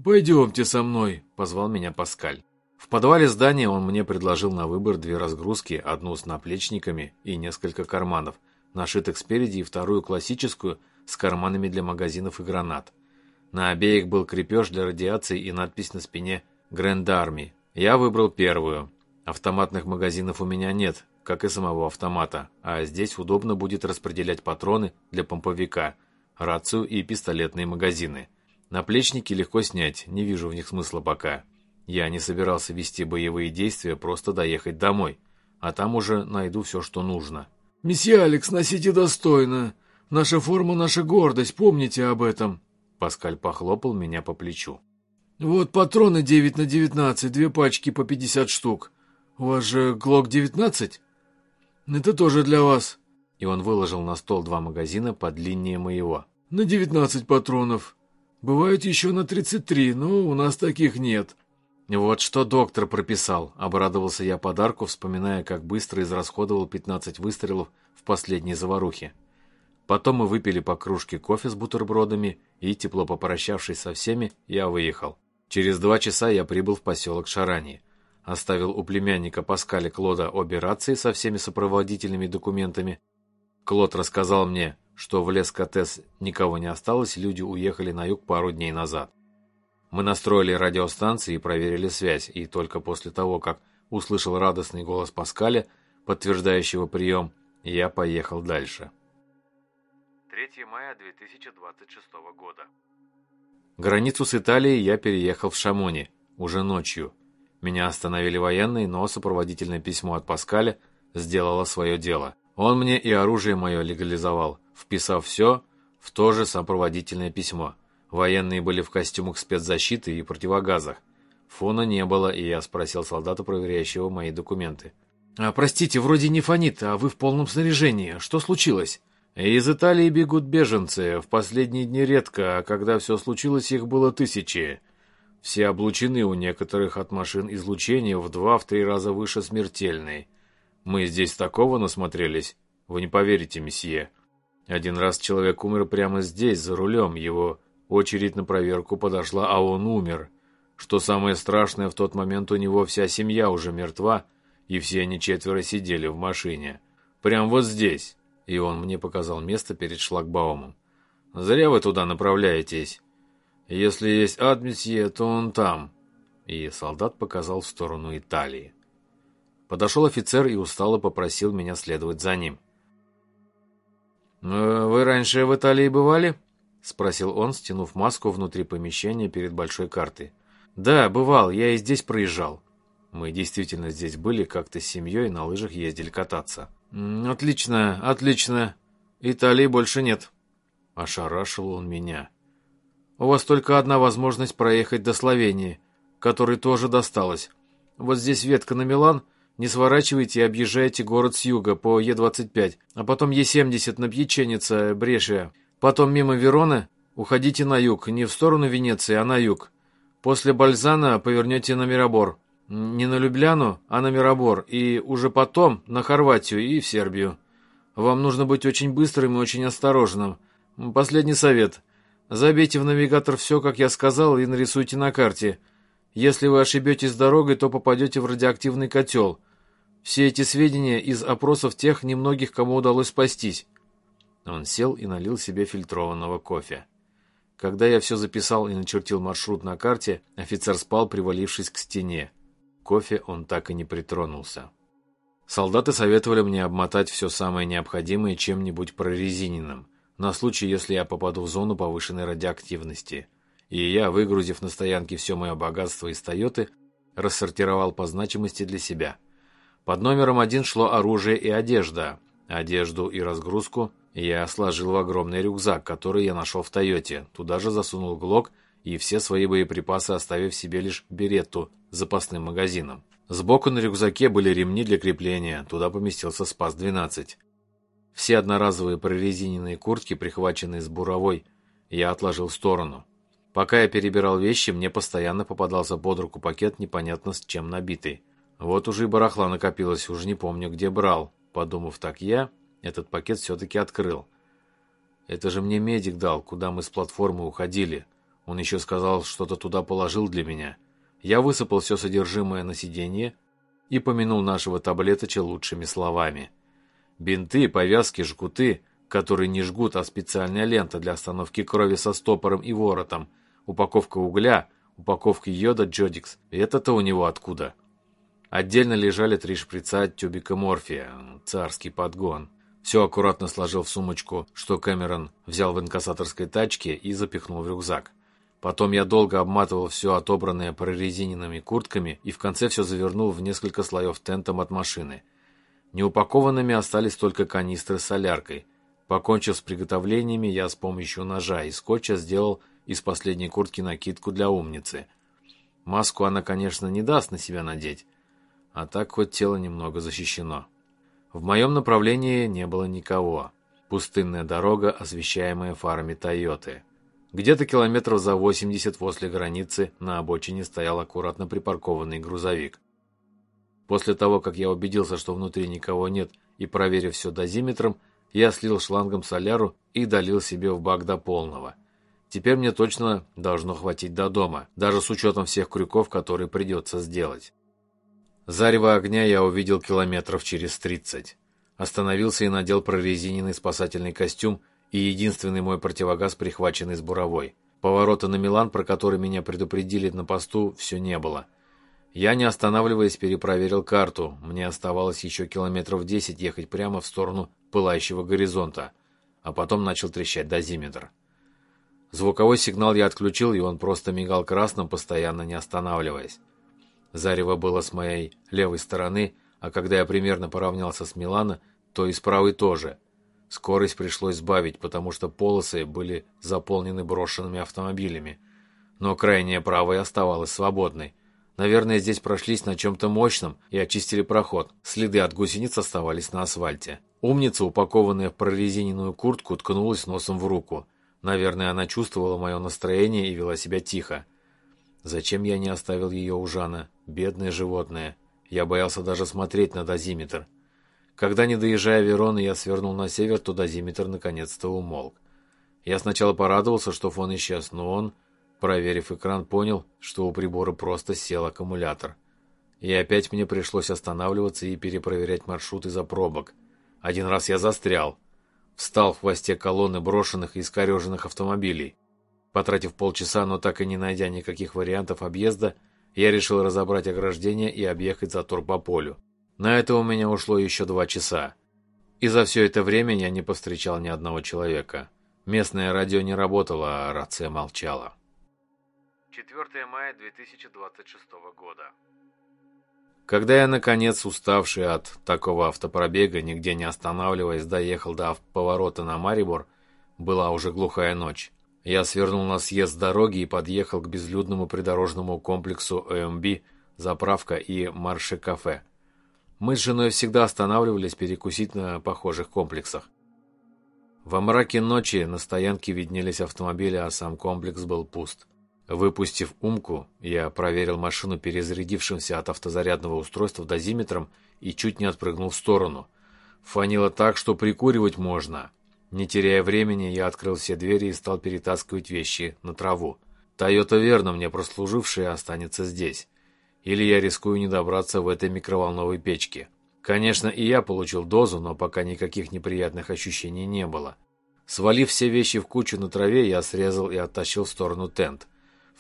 [SPEAKER 3] «Пойдемте со мной», — позвал меня Паскаль. В подвале здания он мне предложил на выбор две разгрузки, одну с наплечниками и несколько карманов, нашитых спереди и вторую классическую с карманами для магазинов и гранат. На обеих был крепеж для радиации и надпись на спине «Грэнд Арми». Я выбрал первую. Автоматных магазинов у меня нет, как и самого автомата, а здесь удобно будет распределять патроны для помповика, рацию и пистолетные магазины. Наплечники легко снять, не вижу в них смысла пока. Я не собирался вести боевые действия, просто доехать домой. А там уже найду все, что нужно. «Месье Алекс, носите достойно. Наша форма — наша гордость, помните об этом». Паскаль похлопал меня по плечу. «Вот патроны 9 на 19, две пачки по 50 штук. У вас же ГЛОК-19? Это тоже для вас». И он выложил на стол два магазина по длине моего. «На 19 патронов. Бывают еще на 33, но у нас таких нет. Вот что доктор прописал, обрадовался я подарку, вспоминая, как быстро израсходовал 15 выстрелов в последней заварухе. Потом мы выпили по кружке кофе с бутербродами, и, тепло попрощавшись со всеми, я выехал. Через два часа я прибыл в поселок Шарани. Оставил у племянника Паскаля Клода обе рации со всеми сопроводительными документами. Клод рассказал мне, что в лес Катес никого не осталось, люди уехали на юг пару дней назад. Мы настроили радиостанции и проверили связь, и только после того, как услышал радостный голос Паскаля, подтверждающего прием, я поехал дальше.
[SPEAKER 1] 3 мая 2026 года.
[SPEAKER 2] Границу с Италией я переехал в Шамони, уже ночью. Меня остановили военные, но сопроводительное письмо от Паскаля сделало свое дело. Он мне и оружие мое легализовал, вписав все в то же сопроводительное письмо. Военные были в костюмах спецзащиты и противогазах. Фона не было, и я спросил солдата, проверяющего мои документы. «А, простите, вроде не фонит, а вы в полном снаряжении. Что случилось?» «Из Италии бегут беженцы. В последние дни редко, а когда все случилось, их было тысячи. Все облучены у некоторых от машин излучения в два-три раза выше смертельной. Мы здесь такого насмотрелись. Вы не поверите, месье. Один раз человек умер прямо здесь, за рулем. Его очередь на проверку подошла, а он умер. Что самое страшное, в тот момент у него вся семья уже мертва, и все они четверо сидели в машине. Прям вот здесь. И он мне показал место перед шлагбаумом. «Зря вы туда направляетесь. Если есть ад, месье, то он там». И солдат показал в сторону Италии. Подошел офицер и устало попросил меня следовать за ним. «Э, «Вы раньше в Италии бывали?» — спросил он, стянув маску внутри помещения перед большой картой. «Да, бывал, я и здесь проезжал». Мы действительно здесь были, как-то с семьей на лыжах ездили кататься. «Отлично, отлично. Италии больше нет». Ошарашил он меня. «У вас только одна возможность проехать до Словении, которой тоже досталось. Вот здесь ветка на Милан, не сворачивайте и объезжайте город с юга по Е-25, а потом Е-70 на Пьяченица, Брешия. Потом мимо Вероны уходите на юг, не в сторону Венеции, а на юг. После Бальзана повернете на Мирабор. Не на Любляну, а на Мирабор. И уже потом на Хорватию и в Сербию. Вам нужно быть очень быстрым и очень осторожным. Последний совет. Забейте в навигатор все, как я сказал, и нарисуйте на карте. Если вы ошибетесь дорогой, то попадете в радиоактивный котел. Все эти сведения из опросов тех немногих, кому удалось спастись. Он сел и налил себе фильтрованного кофе. Когда я все записал и начертил маршрут на карте, офицер спал, привалившись к стене. Кофе он так и не притронулся. Солдаты советовали мне обмотать все самое необходимое чем-нибудь прорезиненным, на случай, если я попаду в зону повышенной радиоактивности. И я, выгрузив на стоянке все мое богатство из «Тойоты», рассортировал по значимости для себя. Под номером один шло оружие и одежда. Одежду и разгрузку я сложил в огромный рюкзак, который я нашел в Тойоте. Туда же засунул глок и все свои боеприпасы, оставив себе лишь беретту с запасным магазином. Сбоку на рюкзаке были ремни для крепления, туда поместился СПАС-12. Все одноразовые прорезиненные куртки, прихваченные с буровой, я отложил в сторону. Пока я перебирал вещи, мне постоянно попадался под руку пакет, непонятно с чем набитый. Вот уже и барахла накопилось, уже не помню, где брал. Подумав так я, этот пакет все-таки открыл. Это же мне медик дал, куда мы с платформы уходили. Он еще сказал, что-то туда положил для меня. Я высыпал все содержимое на сиденье и помянул нашего таблеточа лучшими словами. Бинты, повязки, жгуты, которые не жгут, а специальная лента для остановки крови со стопором и воротом, упаковка угля, упаковка йода Джодикс. Это-то у него откуда? Отдельно лежали три шприца тюбика морфия. Царский подгон. Все аккуратно сложил в сумочку, что Кэмерон взял в инкассаторской тачке и запихнул в рюкзак. Потом я долго обматывал все отобранное прорезиненными куртками и в конце все завернул в несколько слоев тентом от машины. Неупакованными остались только канистры с соляркой. Покончив с приготовлениями, я с помощью ножа и скотча сделал из последней куртки накидку для умницы. Маску она, конечно, не даст на себя надеть, а так хоть тело немного защищено. В моем направлении не было никого. Пустынная дорога, освещаемая фарами «Тойоты». Где-то километров за 80 возле границы на обочине стоял аккуратно припаркованный грузовик. После того, как я убедился, что внутри никого нет, и проверив все дозиметром, я слил шлангом соляру и долил себе в бак до полного. Теперь мне точно должно хватить до дома, даже с учетом всех крюков, которые придется сделать. Зарево огня я увидел километров через тридцать. Остановился и надел прорезиненный спасательный костюм и единственный мой противогаз, прихваченный с буровой. Поворота на Милан, про который меня предупредили на посту, все не было. Я, не останавливаясь, перепроверил карту. Мне оставалось еще километров десять ехать прямо в сторону пылающего горизонта, а потом начал трещать дозиметр. Звуковой сигнал я отключил, и он просто мигал красным, постоянно не останавливаясь. Зарево было с моей левой стороны, а когда я примерно поравнялся с Милана, то и с правой тоже. Скорость пришлось сбавить, потому что полосы были заполнены брошенными автомобилями. Но крайняя правая оставалась свободной. Наверное, здесь прошлись на чем-то мощном и очистили проход. Следы от гусениц оставались на асфальте. Умница, упакованная в прорезиненную куртку, ткнулась носом в руку. Наверное, она чувствовала мое настроение и вела себя тихо. Зачем я не оставил ее у Жана? Бедное животное. Я боялся даже смотреть на дозиметр. Когда, не доезжая Вероны, я свернул на север, то дозиметр наконец-то умолк. Я сначала порадовался, что фон исчез, но он, проверив экран, понял, что у прибора просто сел аккумулятор. И опять мне пришлось останавливаться и перепроверять маршрут из-за пробок. Один раз я застрял. Встал в хвосте колонны брошенных и искореженных автомобилей. Потратив полчаса, но так и не найдя никаких вариантов объезда, я решил разобрать ограждение и объехать затор по полю. На это у меня ушло еще два часа. И за все это время я не повстречал ни одного человека. Местное радио не работало, а рация молчала.
[SPEAKER 1] 4 мая 2026 года.
[SPEAKER 2] Когда я, наконец, уставший от такого автопробега, нигде не останавливаясь, доехал до поворота на Марибор, была уже глухая ночь. Я свернул на съезд дороги и подъехал к безлюдному придорожному комплексу ЭМБ, заправка и марше-кафе. Мы с женой всегда останавливались перекусить на похожих комплексах. Во мраке ночи на стоянке виднелись автомобили, а сам комплекс был пуст. Выпустив умку, я проверил машину перезарядившимся от автозарядного устройства дозиметром и чуть не отпрыгнул в сторону. Фанило так, что прикуривать можно. Не теряя времени, я открыл все двери и стал перетаскивать вещи на траву. Тойота верно мне прослужившая останется здесь. Или я рискую не добраться в этой микроволновой печке. Конечно, и я получил дозу, но пока никаких неприятных ощущений не было. Свалив все вещи в кучу на траве, я срезал и оттащил в сторону тент.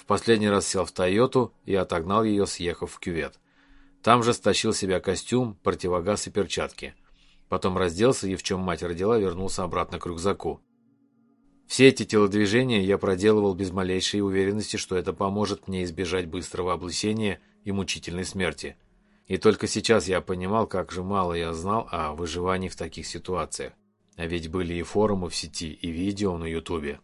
[SPEAKER 2] В последний раз сел в «Тойоту» и отогнал ее, съехав в кювет. Там же стащил себя костюм, противогаз и перчатки. Потом разделся и, в чем мать родила, вернулся обратно к рюкзаку. Все эти телодвижения я проделывал без малейшей уверенности, что это поможет мне избежать быстрого облысения и мучительной смерти. И только сейчас я понимал, как же мало я знал о выживании в таких ситуациях. А ведь были и форумы в сети, и видео на ютубе.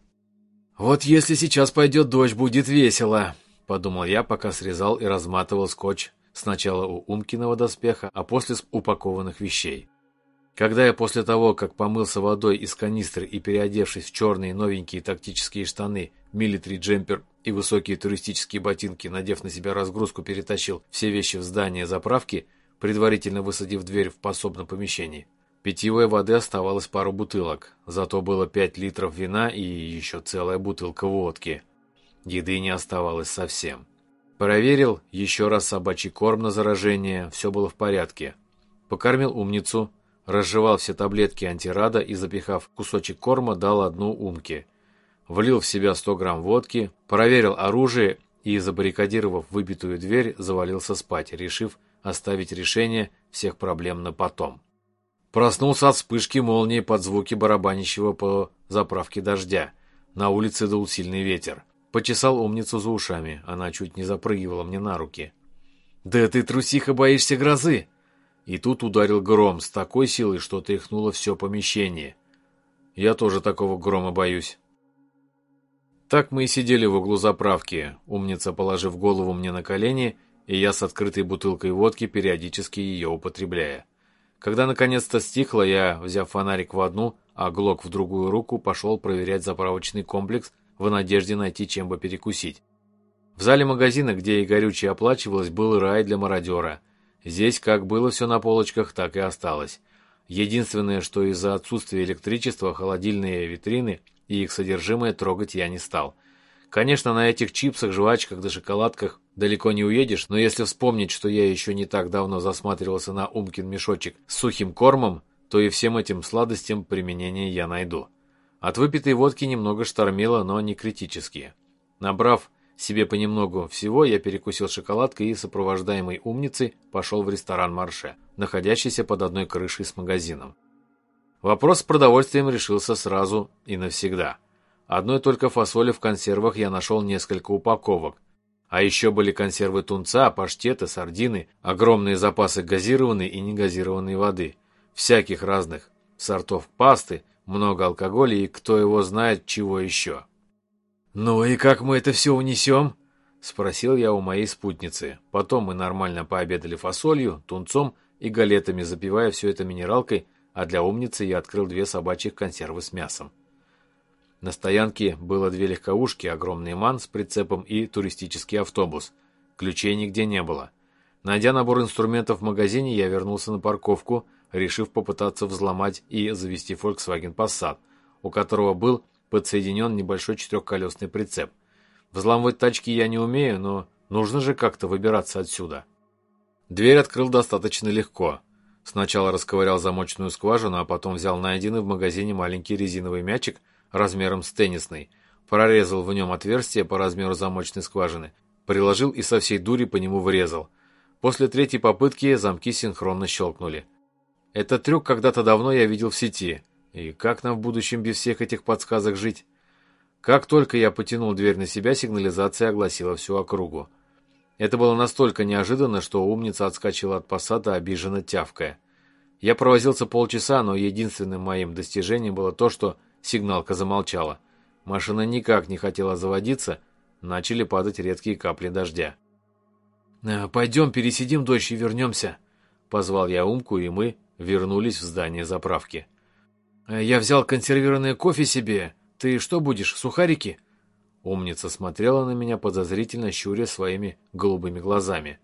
[SPEAKER 2] «Вот если сейчас пойдет дождь, будет весело», — подумал я, пока срезал и разматывал скотч сначала у Умкиного доспеха, а после с упакованных вещей. Когда я после того, как помылся водой из канистры и переодевшись в черные новенькие тактические штаны, милитри джемпер и высокие туристические ботинки, надев на себя разгрузку, перетащил все вещи в здание заправки, предварительно высадив дверь в пособном помещении, Питьевой воды оставалось пару бутылок, зато было пять литров вина и еще целая бутылка водки. Еды не оставалось совсем. Проверил еще раз собачий корм на заражение, все было в порядке. Покормил умницу, разжевал все таблетки антирада и, запихав кусочек корма, дал одну умке. Влил в себя 100 грамм водки, проверил оружие и, забаррикадировав выбитую дверь, завалился спать, решив оставить решение всех проблем на потом. Проснулся от вспышки молнии под звуки барабанящего по заправке дождя. На улице дул сильный ветер. Почесал умницу за ушами, она чуть не запрыгивала мне на руки. «Да ты, трусиха, боишься грозы!» И тут ударил гром с такой силой, что тряхнуло все помещение. Я тоже такого грома боюсь. Так мы и сидели в углу заправки, умница положив голову мне на колени, и я с открытой бутылкой водки, периодически ее употребляя. Когда наконец-то стихло, я, взяв фонарик в одну, а глок в другую руку, пошел проверять заправочный комплекс в надежде найти чем бы перекусить. В зале магазина, где и горючее оплачивалось, был рай для мародера. Здесь как было все на полочках, так и осталось. Единственное, что из-за отсутствия электричества холодильные витрины и их содержимое трогать я не стал – Конечно, на этих чипсах, жвачках да шоколадках далеко не уедешь, но если вспомнить, что я еще не так давно засматривался на Умкин мешочек с сухим кормом, то и всем этим сладостям применение я найду. От выпитой водки немного штормило, но не критически. Набрав себе понемногу всего, я перекусил шоколадкой и, сопровождаемой умницей, пошел в ресторан «Марше», находящийся под одной крышей с магазином. Вопрос с продовольствием решился сразу и навсегда – Одной только фасоли в консервах я нашел несколько упаковок. А еще были консервы тунца, паштеты, сардины, огромные запасы газированной и негазированной воды, всяких разных сортов пасты, много алкоголя и кто его знает чего еще. «Ну и как мы это все унесем?» — спросил я у моей спутницы. Потом мы нормально пообедали фасолью, тунцом и галетами, запивая все это минералкой, а для умницы я открыл две собачьих консервы с мясом. На стоянке было две легковушки, огромный ман с прицепом и туристический автобус. Ключей нигде не было. Найдя набор инструментов в магазине, я вернулся на парковку, решив попытаться взломать и завести Volkswagen Passat, у которого был подсоединен небольшой четырехколесный прицеп. Взламывать тачки я не умею, но нужно же как-то выбираться отсюда. Дверь открыл достаточно легко. Сначала расковырял замочную скважину, а потом взял найденный в магазине маленький резиновый мячик размером с теннисный, прорезал в нем отверстие по размеру замочной скважины, приложил и со всей дури по нему врезал. После третьей попытки замки синхронно щелкнули. Этот трюк когда-то давно я видел в сети. И как нам в будущем без всех этих подсказок жить? Как только я потянул дверь на себя, сигнализация огласила всю округу. Это было настолько неожиданно, что умница отскочила от посада, обиженно тявкая. Я провозился полчаса, но единственным моим достижением было то, что сигналка замолчала. Машина никак не хотела заводиться, начали падать редкие капли дождя.
[SPEAKER 3] «Э, «Пойдем пересидим дождь и вернемся», — позвал я Умку, и мы вернулись в здание заправки. «Э, «Я взял консервированное кофе себе. Ты что будешь, сухарики?»
[SPEAKER 2] Умница смотрела на меня подозрительно, щуря своими голубыми глазами.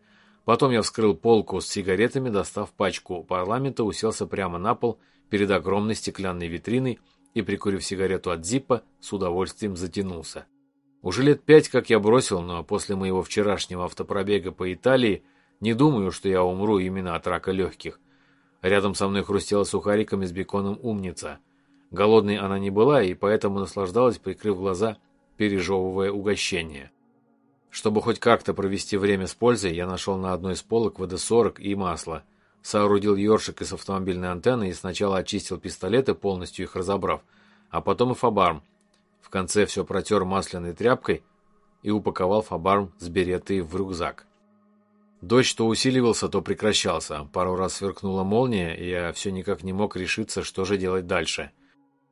[SPEAKER 2] Потом я вскрыл полку с сигаретами, достав пачку парламента, уселся прямо на пол перед огромной стеклянной витриной и, прикурив сигарету от зиппа, с удовольствием затянулся. Уже лет пять, как я бросил, но после моего вчерашнего автопробега по Италии не думаю, что я умру именно от рака легких. Рядом со мной хрустела сухариками с беконом умница. Голодной она не была, и поэтому наслаждалась, прикрыв глаза пережевывая угощение. Чтобы хоть как-то провести время с пользой, я нашел на одной из полок ВД-40 и масло, соорудил ёршик из автомобильной антенны и сначала очистил пистолеты, полностью их разобрав, а потом и фабарм. В конце все протер масляной тряпкой и упаковал фабарм с беретой в рюкзак. Дождь то усиливался, то прекращался. Пару раз сверкнула молния, и я все никак не мог решиться, что же делать дальше.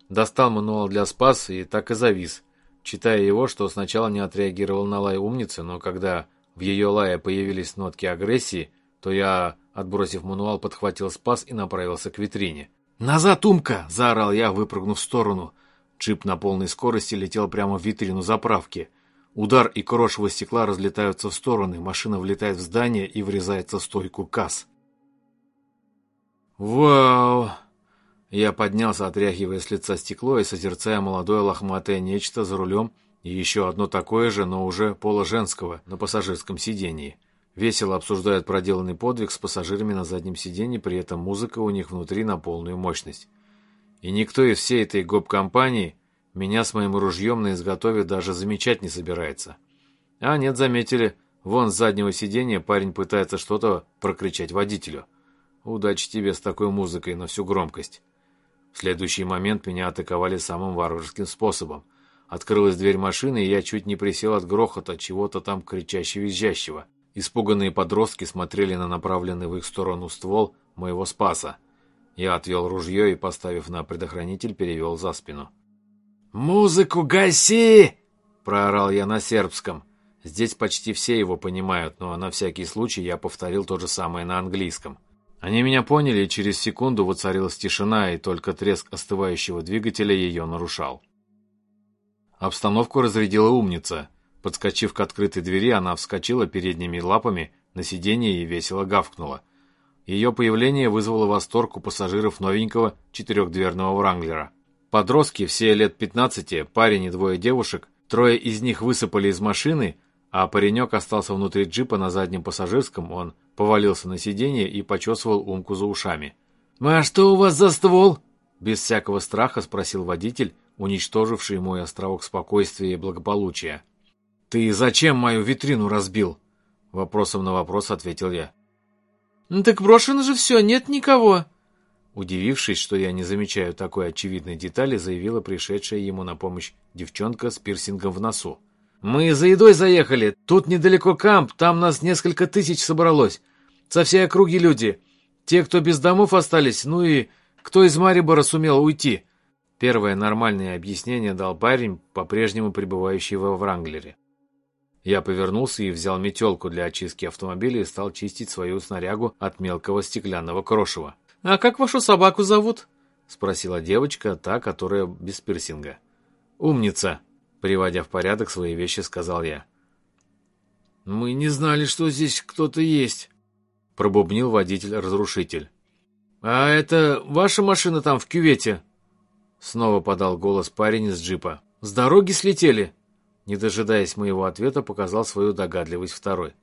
[SPEAKER 2] Достал мануал для спас и так и завис – читая его, что сначала не отреагировал на лай умницы, но когда в ее лае появились нотки агрессии, то я, отбросив мануал, подхватил спас и направился к витрине.
[SPEAKER 3] «Назад, Умка!» – заорал я, выпрыгнув в сторону. Джип на полной скорости летел прямо в витрину заправки. Удар и крошево стекла разлетаются в стороны, машина влетает в здание и врезается в стойку касс.
[SPEAKER 2] «Вау!» Я поднялся, отряхивая с лица стекло и созерцая молодое лохматое нечто за рулем и еще одно такое же, но уже положенского на пассажирском сидении. Весело обсуждают проделанный подвиг с пассажирами на заднем сиденье, при этом музыка у них внутри на полную мощность. И никто из всей этой гоп-компании меня с моим ружьем на изготове даже замечать не собирается. А нет, заметили, вон с заднего сиденья парень пытается что-то прокричать водителю. Удачи тебе с такой музыкой на всю громкость. В следующий момент меня атаковали самым варварским способом. Открылась дверь машины, и я чуть не присел от грохота чего-то там кричащего-визжащего. Испуганные подростки смотрели на направленный в их сторону ствол моего спаса. Я отвел ружье и, поставив на предохранитель, перевел за спину.
[SPEAKER 3] «Музыку гаси!»
[SPEAKER 2] – проорал я на сербском. Здесь почти все его понимают, но на всякий случай я повторил то же самое на английском. Они меня поняли, и через секунду воцарилась тишина, и только треск остывающего двигателя ее нарушал. Обстановку разрядила умница. Подскочив к открытой двери, она вскочила передними лапами на сиденье и весело гавкнула. Ее появление вызвало восторг у пассажиров новенького четырехдверного Вранглера. Подростки, все лет 15, парень и двое девушек, трое из них высыпали из машины, а паренек остался внутри джипа на заднем пассажирском, он повалился на сиденье и почесывал умку за ушами.
[SPEAKER 3] «А что у вас за ствол?»
[SPEAKER 2] Без всякого страха спросил водитель, уничтоживший мой островок спокойствия и благополучия.
[SPEAKER 3] «Ты зачем мою витрину разбил?»
[SPEAKER 2] Вопросом на вопрос ответил я.
[SPEAKER 3] «Ну так брошено же все, нет никого!»
[SPEAKER 2] Удивившись, что я не замечаю такой очевидной детали, заявила пришедшая ему на помощь девчонка с пирсингом в носу.
[SPEAKER 3] «Мы за едой заехали. Тут недалеко камп, там нас несколько тысяч собралось. Со всей округи люди. Те, кто без домов остались, ну и кто из Марибора сумел уйти».
[SPEAKER 2] Первое нормальное объяснение дал парень, по-прежнему пребывающий во Вранглере. Я повернулся и взял метелку для очистки автомобиля и стал чистить свою снарягу от мелкого стеклянного крошева.
[SPEAKER 3] «А как вашу собаку зовут?»
[SPEAKER 2] — спросила девочка, та, которая без пирсинга. «Умница!» Приводя в порядок свои вещи, сказал я.
[SPEAKER 3] «Мы не знали, что здесь кто-то есть», —
[SPEAKER 2] пробубнил водитель-разрушитель.
[SPEAKER 3] «А это ваша машина там в кювете?»
[SPEAKER 2] Снова подал голос парень из джипа.
[SPEAKER 3] «С дороги слетели?»
[SPEAKER 2] Не дожидаясь моего ответа, показал свою догадливость второй.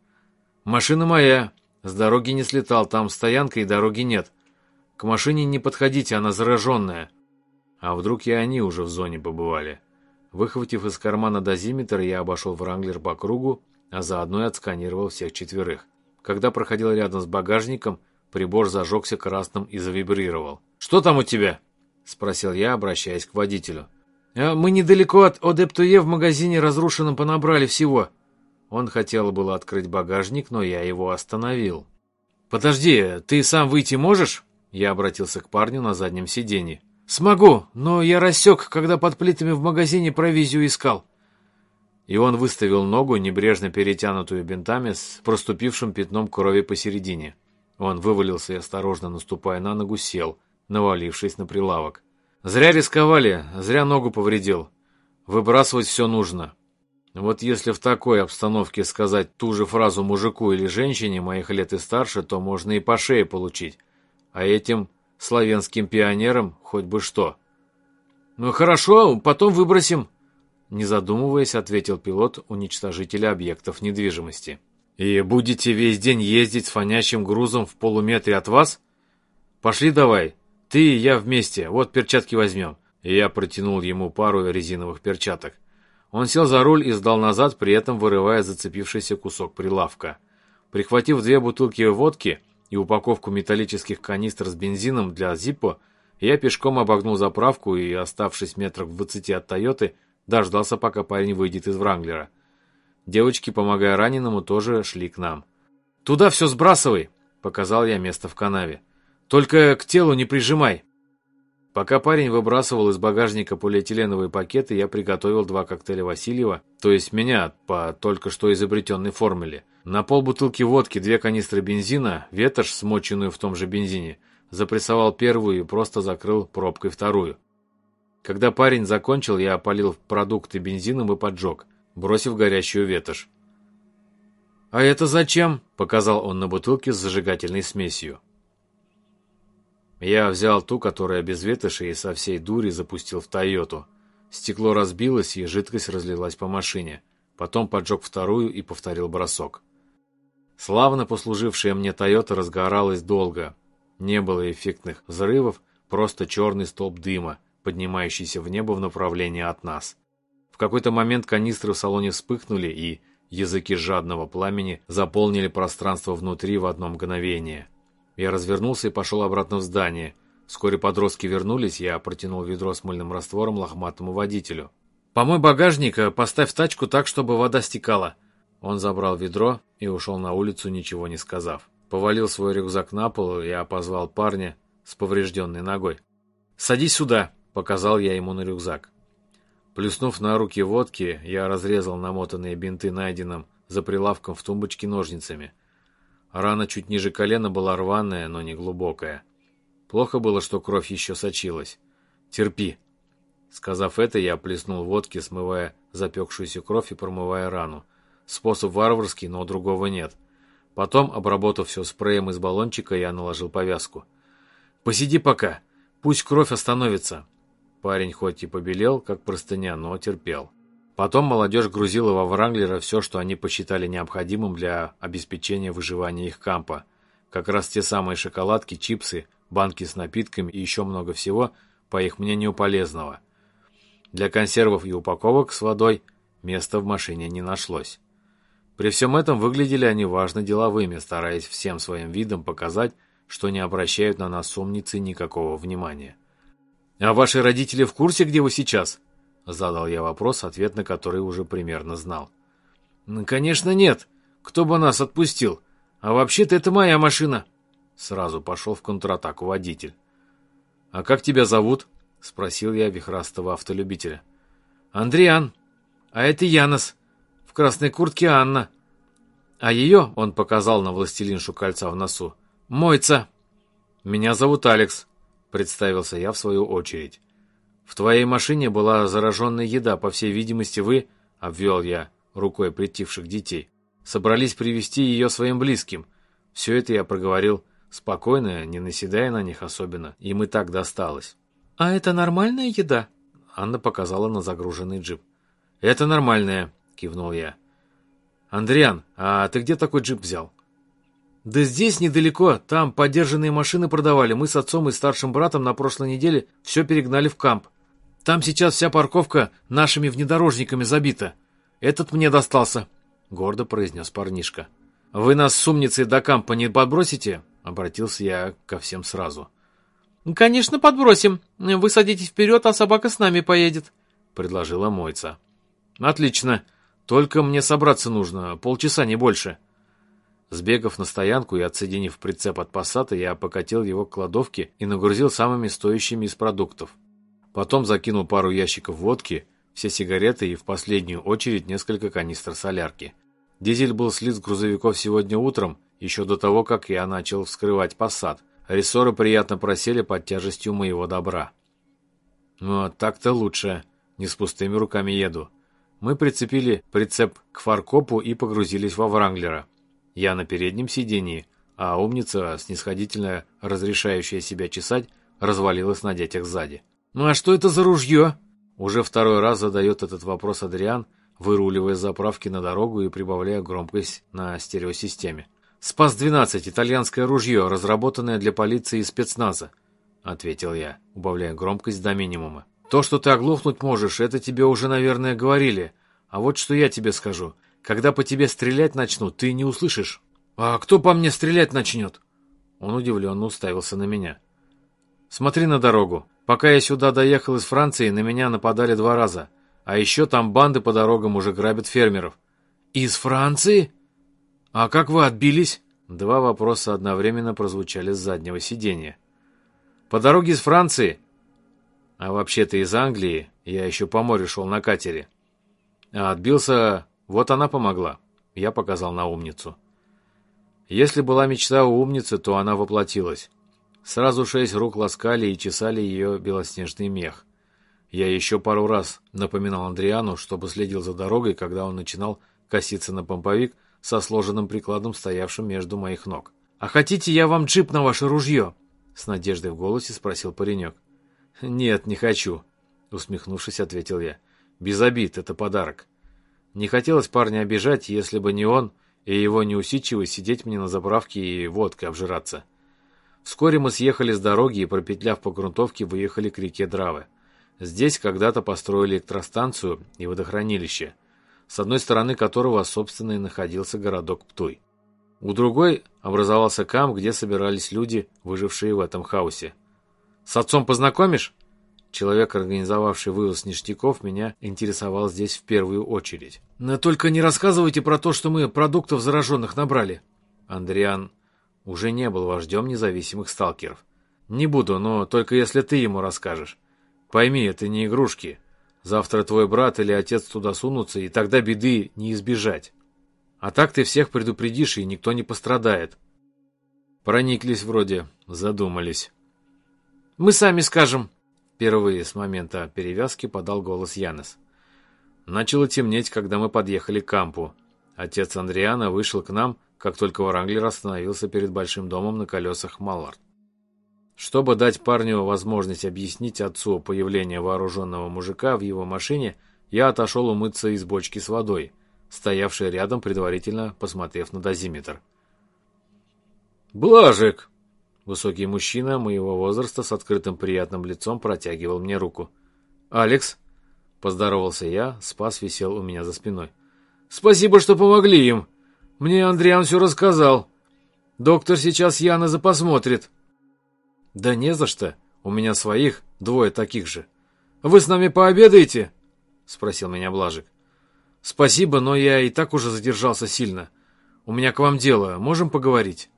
[SPEAKER 3] «Машина моя. С дороги не слетал, там стоянка и дороги нет.
[SPEAKER 2] К машине не подходите, она зараженная. А вдруг и они уже в зоне побывали? Выхватив из кармана дозиметр, я обошел Вранглер по кругу, а заодно и отсканировал всех четверых. Когда проходил рядом с багажником, прибор зажегся красным и завибрировал. «Что там у тебя?» – спросил я, обращаясь к водителю.
[SPEAKER 3] «А «Мы недалеко от Одептуе в магазине разрушенном понабрали всего».
[SPEAKER 2] Он хотел было открыть багажник, но я его остановил.
[SPEAKER 3] «Подожди, ты сам выйти можешь?»
[SPEAKER 2] Я обратился к парню на заднем сиденье.
[SPEAKER 3] «Смогу, но я рассек, когда под плитами в магазине провизию искал».
[SPEAKER 2] И он выставил ногу, небрежно перетянутую бинтами, с проступившим пятном крови посередине. Он вывалился и, осторожно наступая на ногу, сел, навалившись на прилавок. «Зря рисковали, зря ногу повредил. Выбрасывать все нужно. Вот если в такой обстановке сказать ту же фразу мужику или женщине моих лет и старше, то можно и по шее получить. А этим славянским пионерам хоть бы что».
[SPEAKER 3] «Ну хорошо, потом выбросим»,
[SPEAKER 2] не задумываясь, ответил пилот уничтожителя объектов недвижимости. «И будете весь день ездить с фонящим грузом в полуметре от вас? Пошли давай, ты и я вместе, вот перчатки возьмем». И я протянул ему пару резиновых перчаток. Он сел за руль и сдал назад, при этом вырывая зацепившийся кусок прилавка. Прихватив две бутылки водки и упаковку металлических канистр с бензином для Зиппо, я пешком обогнул заправку и, оставшись метрах в двадцати от Тойоты, дождался, пока парень выйдет из Вранглера. Девочки, помогая раненому, тоже шли к нам. «Туда все сбрасывай!» – показал я место в канаве. «Только к телу не прижимай!» Пока парень выбрасывал из багажника полиэтиленовые пакеты, я приготовил два коктейля Васильева, то есть меня, по только что изобретенной формуле. На полбутылки водки, две канистры бензина, ветошь, смоченную в том же бензине, запрессовал первую и просто закрыл пробкой вторую. Когда парень закончил, я опалил продукты бензином и поджег бросив горящую ветошь.
[SPEAKER 3] «А это зачем?»
[SPEAKER 2] – показал он на бутылке с зажигательной смесью. Я взял ту, которая без ветоши, и со всей дури запустил в Тойоту. Стекло разбилось, и жидкость разлилась по машине. Потом поджег вторую и повторил бросок. Славно послужившая мне Тойота разгоралась долго. Не было эффектных взрывов, просто черный столб дыма, поднимающийся в небо в направлении от нас какой-то момент канистры в салоне вспыхнули, и языки жадного пламени заполнили пространство внутри в одно мгновение. Я развернулся и пошел обратно в здание. Вскоре подростки вернулись, я протянул ведро с мыльным раствором лохматому водителю.
[SPEAKER 3] «Помой багажник, поставь тачку так, чтобы вода стекала».
[SPEAKER 2] Он забрал ведро и ушел на улицу, ничего не сказав. Повалил свой рюкзак на пол, я позвал парня с поврежденной ногой.
[SPEAKER 3] «Садись сюда», —
[SPEAKER 2] показал я ему на рюкзак. Плюснув на руки водки, я разрезал намотанные бинты найденным за прилавком в тумбочке ножницами. Рана чуть ниже колена была рваная, но не глубокая. Плохо было, что кровь еще сочилась. «Терпи». Сказав это, я плеснул водки, смывая запекшуюся кровь и промывая рану. Способ варварский, но другого нет. Потом, обработав все спреем из баллончика, я наложил повязку. «Посиди пока. Пусть кровь остановится. Парень хоть и побелел, как простыня, но терпел. Потом молодежь грузила во Вранглера все, что они посчитали необходимым для обеспечения выживания их кампа. Как раз те самые шоколадки, чипсы, банки с напитками и еще много всего, по их мнению, полезного. Для консервов и упаковок с водой места в машине не нашлось. При всем этом выглядели они важно деловыми, стараясь всем своим видом показать, что не обращают на нас умницы никакого внимания. «А ваши родители в курсе, где вы сейчас?» Задал я вопрос, ответ на который уже примерно знал.
[SPEAKER 3] «Ну, конечно, нет. Кто бы нас отпустил? А вообще-то это моя машина».
[SPEAKER 2] Сразу пошел в контратаку водитель. «А как тебя зовут?» Спросил я вихрастого автолюбителя.
[SPEAKER 3] «Андриан. А это Янос. В красной куртке Анна. А ее, он показал на властелиншу кольца в носу, Мойца.
[SPEAKER 2] Меня зовут Алекс. Представился я в свою очередь. В твоей машине была зараженная еда, по всей видимости, вы, обвел я рукой притихших детей, собрались привести ее своим близким. Все это я проговорил спокойно, не наседая на них особенно. Им и так досталось.
[SPEAKER 3] «А это нормальная еда?»
[SPEAKER 2] Анна показала на загруженный джип. «Это нормальная», — кивнул я. «Андриан, а ты где такой джип взял?»
[SPEAKER 3] Да здесь недалеко, там подержанные машины продавали. Мы с отцом и старшим братом на прошлой неделе все перегнали в камп. Там сейчас вся парковка нашими внедорожниками забита. Этот мне достался, — гордо произнес парнишка. «Вы нас с умницей до кампа не подбросите?» — обратился я ко всем сразу.
[SPEAKER 4] «Конечно, подбросим. Вы садитесь вперед, а собака с нами поедет», —
[SPEAKER 3] предложила мойца. «Отлично. Только мне собраться нужно, полчаса, не больше». Сбегав на стоянку и отсоединив прицеп от пассата, я покатил его к кладовке и нагрузил самыми стоящими из продуктов. Потом закинул пару ящиков водки, все сигареты и в последнюю очередь несколько канистр солярки. Дизель был слит с грузовиков сегодня утром, еще до того, как я начал вскрывать пассат. Рессоры приятно просели под тяжестью моего добра. Вот так-то лучше. Не с пустыми руками еду. Мы прицепили прицеп к фаркопу и погрузились во Вранглера. Я на переднем сидении, а умница, снисходительно разрешающая себя чесать, развалилась на детях сзади. «Ну а что это за ружье?» Уже второй раз задает этот вопрос Адриан, выруливая заправки на дорогу и прибавляя громкость на стереосистеме. «Спас-12, итальянское ружье, разработанное для полиции и спецназа», — ответил я, убавляя громкость до минимума. «То, что ты оглохнуть можешь, это тебе уже, наверное, говорили. А вот что я тебе скажу. Когда по тебе стрелять начнут, ты не услышишь. А кто по мне стрелять начнет? Он удивленно уставился на меня. Смотри на дорогу. Пока я сюда доехал из Франции, на меня нападали два раза. А еще там банды по дорогам уже грабят фермеров. Из Франции? А как вы отбились? Два вопроса одновременно прозвучали с заднего сиденья. По дороге из Франции, а вообще-то из Англии, я еще по морю шел на катере. А отбился вот она помогла. Я показал на умницу. Если была мечта у умницы, то она воплотилась. Сразу шесть рук ласкали и чесали ее белоснежный мех. Я еще пару раз напоминал Андриану, чтобы следил за дорогой, когда он начинал коситься на помповик со сложенным прикладом, стоявшим между моих ног. «А хотите, я вам джип на ваше ружье?» С надеждой в голосе спросил паренек. «Нет, не хочу», — усмехнувшись, ответил я. «Без обид, это подарок». Не хотелось парня обижать, если бы не он и его неусидчивость сидеть мне на заправке и водкой обжираться. Вскоре мы съехали с дороги и, пропетляв по грунтовке, выехали к реке Дравы. Здесь когда-то построили электростанцию и водохранилище, с одной стороны которого, собственно, и находился городок Птуй. У другой образовался кам, где собирались люди, выжившие в этом хаосе. «С отцом познакомишь?» Человек, организовавший вывоз ништяков, меня интересовал здесь в первую очередь. «Но только не рассказывайте про то, что мы продуктов зараженных набрали». Андриан уже не был вождем независимых сталкеров. «Не буду, но только если ты ему расскажешь. Пойми, это не игрушки. Завтра твой брат или отец туда сунутся, и тогда беды не избежать. А так ты всех предупредишь, и никто не пострадает». Прониклись вроде, задумались. «Мы сами скажем», Впервые с момента перевязки подал голос Янес. Начало темнеть, когда мы подъехали к кампу. Отец Андриана вышел к нам, как только Варанглер остановился перед большим домом на колесах Маллард. Чтобы дать парню возможность объяснить отцу появление вооруженного мужика в его машине, я отошел умыться из бочки с водой, стоявшей рядом, предварительно посмотрев на дозиметр. «Блажик!» Высокий мужчина моего возраста с открытым приятным лицом протягивал мне руку. «Алекс!» — поздоровался я, спас висел у меня за спиной. «Спасибо, что помогли им. Мне Андриан все рассказал. Доктор сейчас Яноза посмотрит». «Да не за что. У меня своих, двое таких же. Вы с нами пообедаете?» — спросил меня Блажик. «Спасибо, но я и так уже задержался сильно. У меня к вам дело. Можем поговорить?»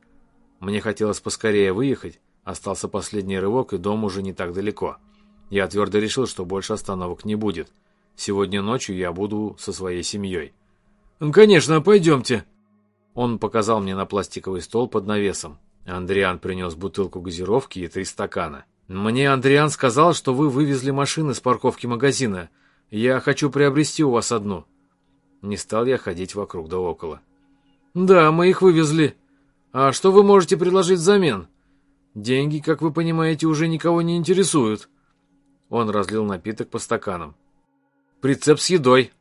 [SPEAKER 3] Мне хотелось поскорее выехать, остался последний рывок, и дом уже не так далеко. Я твердо решил, что больше остановок не будет. Сегодня ночью я буду со своей семьей. «Конечно, пойдемте!» Он показал мне на пластиковый стол под навесом. Андриан принес бутылку газировки и три стакана. «Мне Андриан сказал, что вы вывезли машины с парковки магазина. Я хочу приобрести у вас одну». Не стал я ходить вокруг да около. «Да, мы их вывезли», а что вы можете предложить взамен? Деньги, как вы понимаете, уже никого не интересуют. Он разлил напиток по стаканам. Прицеп с едой.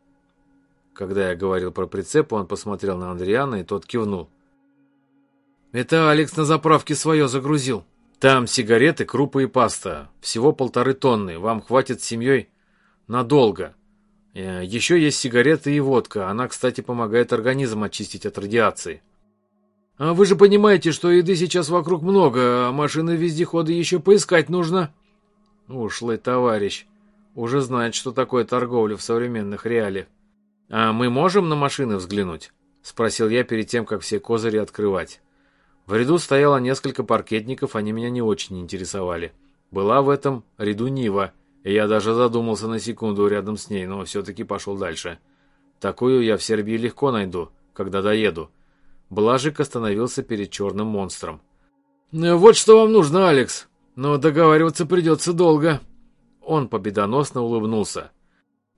[SPEAKER 3] Когда я говорил про прицеп, он посмотрел на Андриана, и тот кивнул. Это Алекс на заправке свое загрузил. Там сигареты, крупы и паста. Всего полторы тонны. Вам хватит с семьей надолго. Э, Еще есть сигареты и водка. Она, кстати, помогает организм очистить от радиации. А вы же понимаете, что еды сейчас вокруг много, а машины-вездеходы еще поискать нужно. Ушлый товарищ. Уже знает, что такое торговля в современных реалиях. А мы можем на машины взглянуть? Спросил я перед тем, как все козыри открывать. В ряду стояло несколько паркетников, они меня не очень интересовали. Была в этом ряду Нива, и я даже задумался на секунду рядом с ней, но все-таки пошел дальше. Такую я в Сербии легко найду, когда доеду. Блажик остановился перед черным монстром. «Вот что вам нужно, Алекс, но договариваться придется долго». Он победоносно улыбнулся.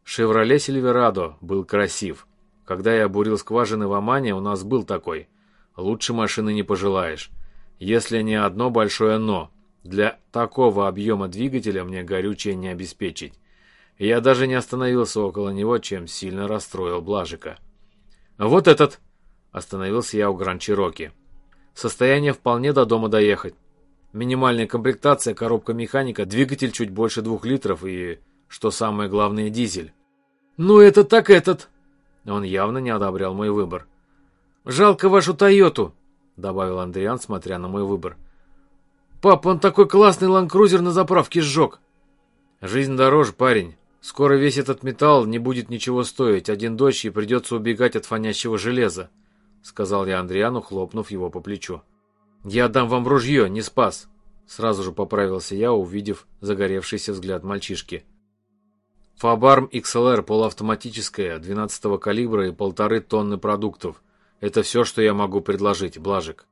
[SPEAKER 3] «Шевроле Сильверадо» был красив. Когда я бурил скважины в Омане, у нас был такой. Лучше машины не пожелаешь. Если не одно большое «но». Для такого объема двигателя мне горючее не обеспечить. Я даже не остановился около него, чем сильно расстроил Блажика. «Вот этот!» Остановился я у Гран-Чироки. Состояние вполне до дома доехать. Минимальная комплектация, коробка механика, двигатель чуть больше двух литров и, что самое главное, дизель. «Ну, это так этот!» Он явно не одобрял мой выбор. «Жалко вашу Тойоту», — добавил Андриан, смотря на мой выбор. «Пап, он такой классный ланкрузер на заправке сжег». «Жизнь дороже, парень. Скоро весь этот металл не будет ничего стоить. Один дождь и придется убегать от фонящего железа», — сказал я Андриану, хлопнув его по плечу. «Я дам вам ружье, не спас», — сразу же поправился я, увидев загоревшийся взгляд мальчишки. «Фабарм XLR полуавтоматическая, 12-го калибра и полторы тонны продуктов. Это все, что я могу предложить, Блажик.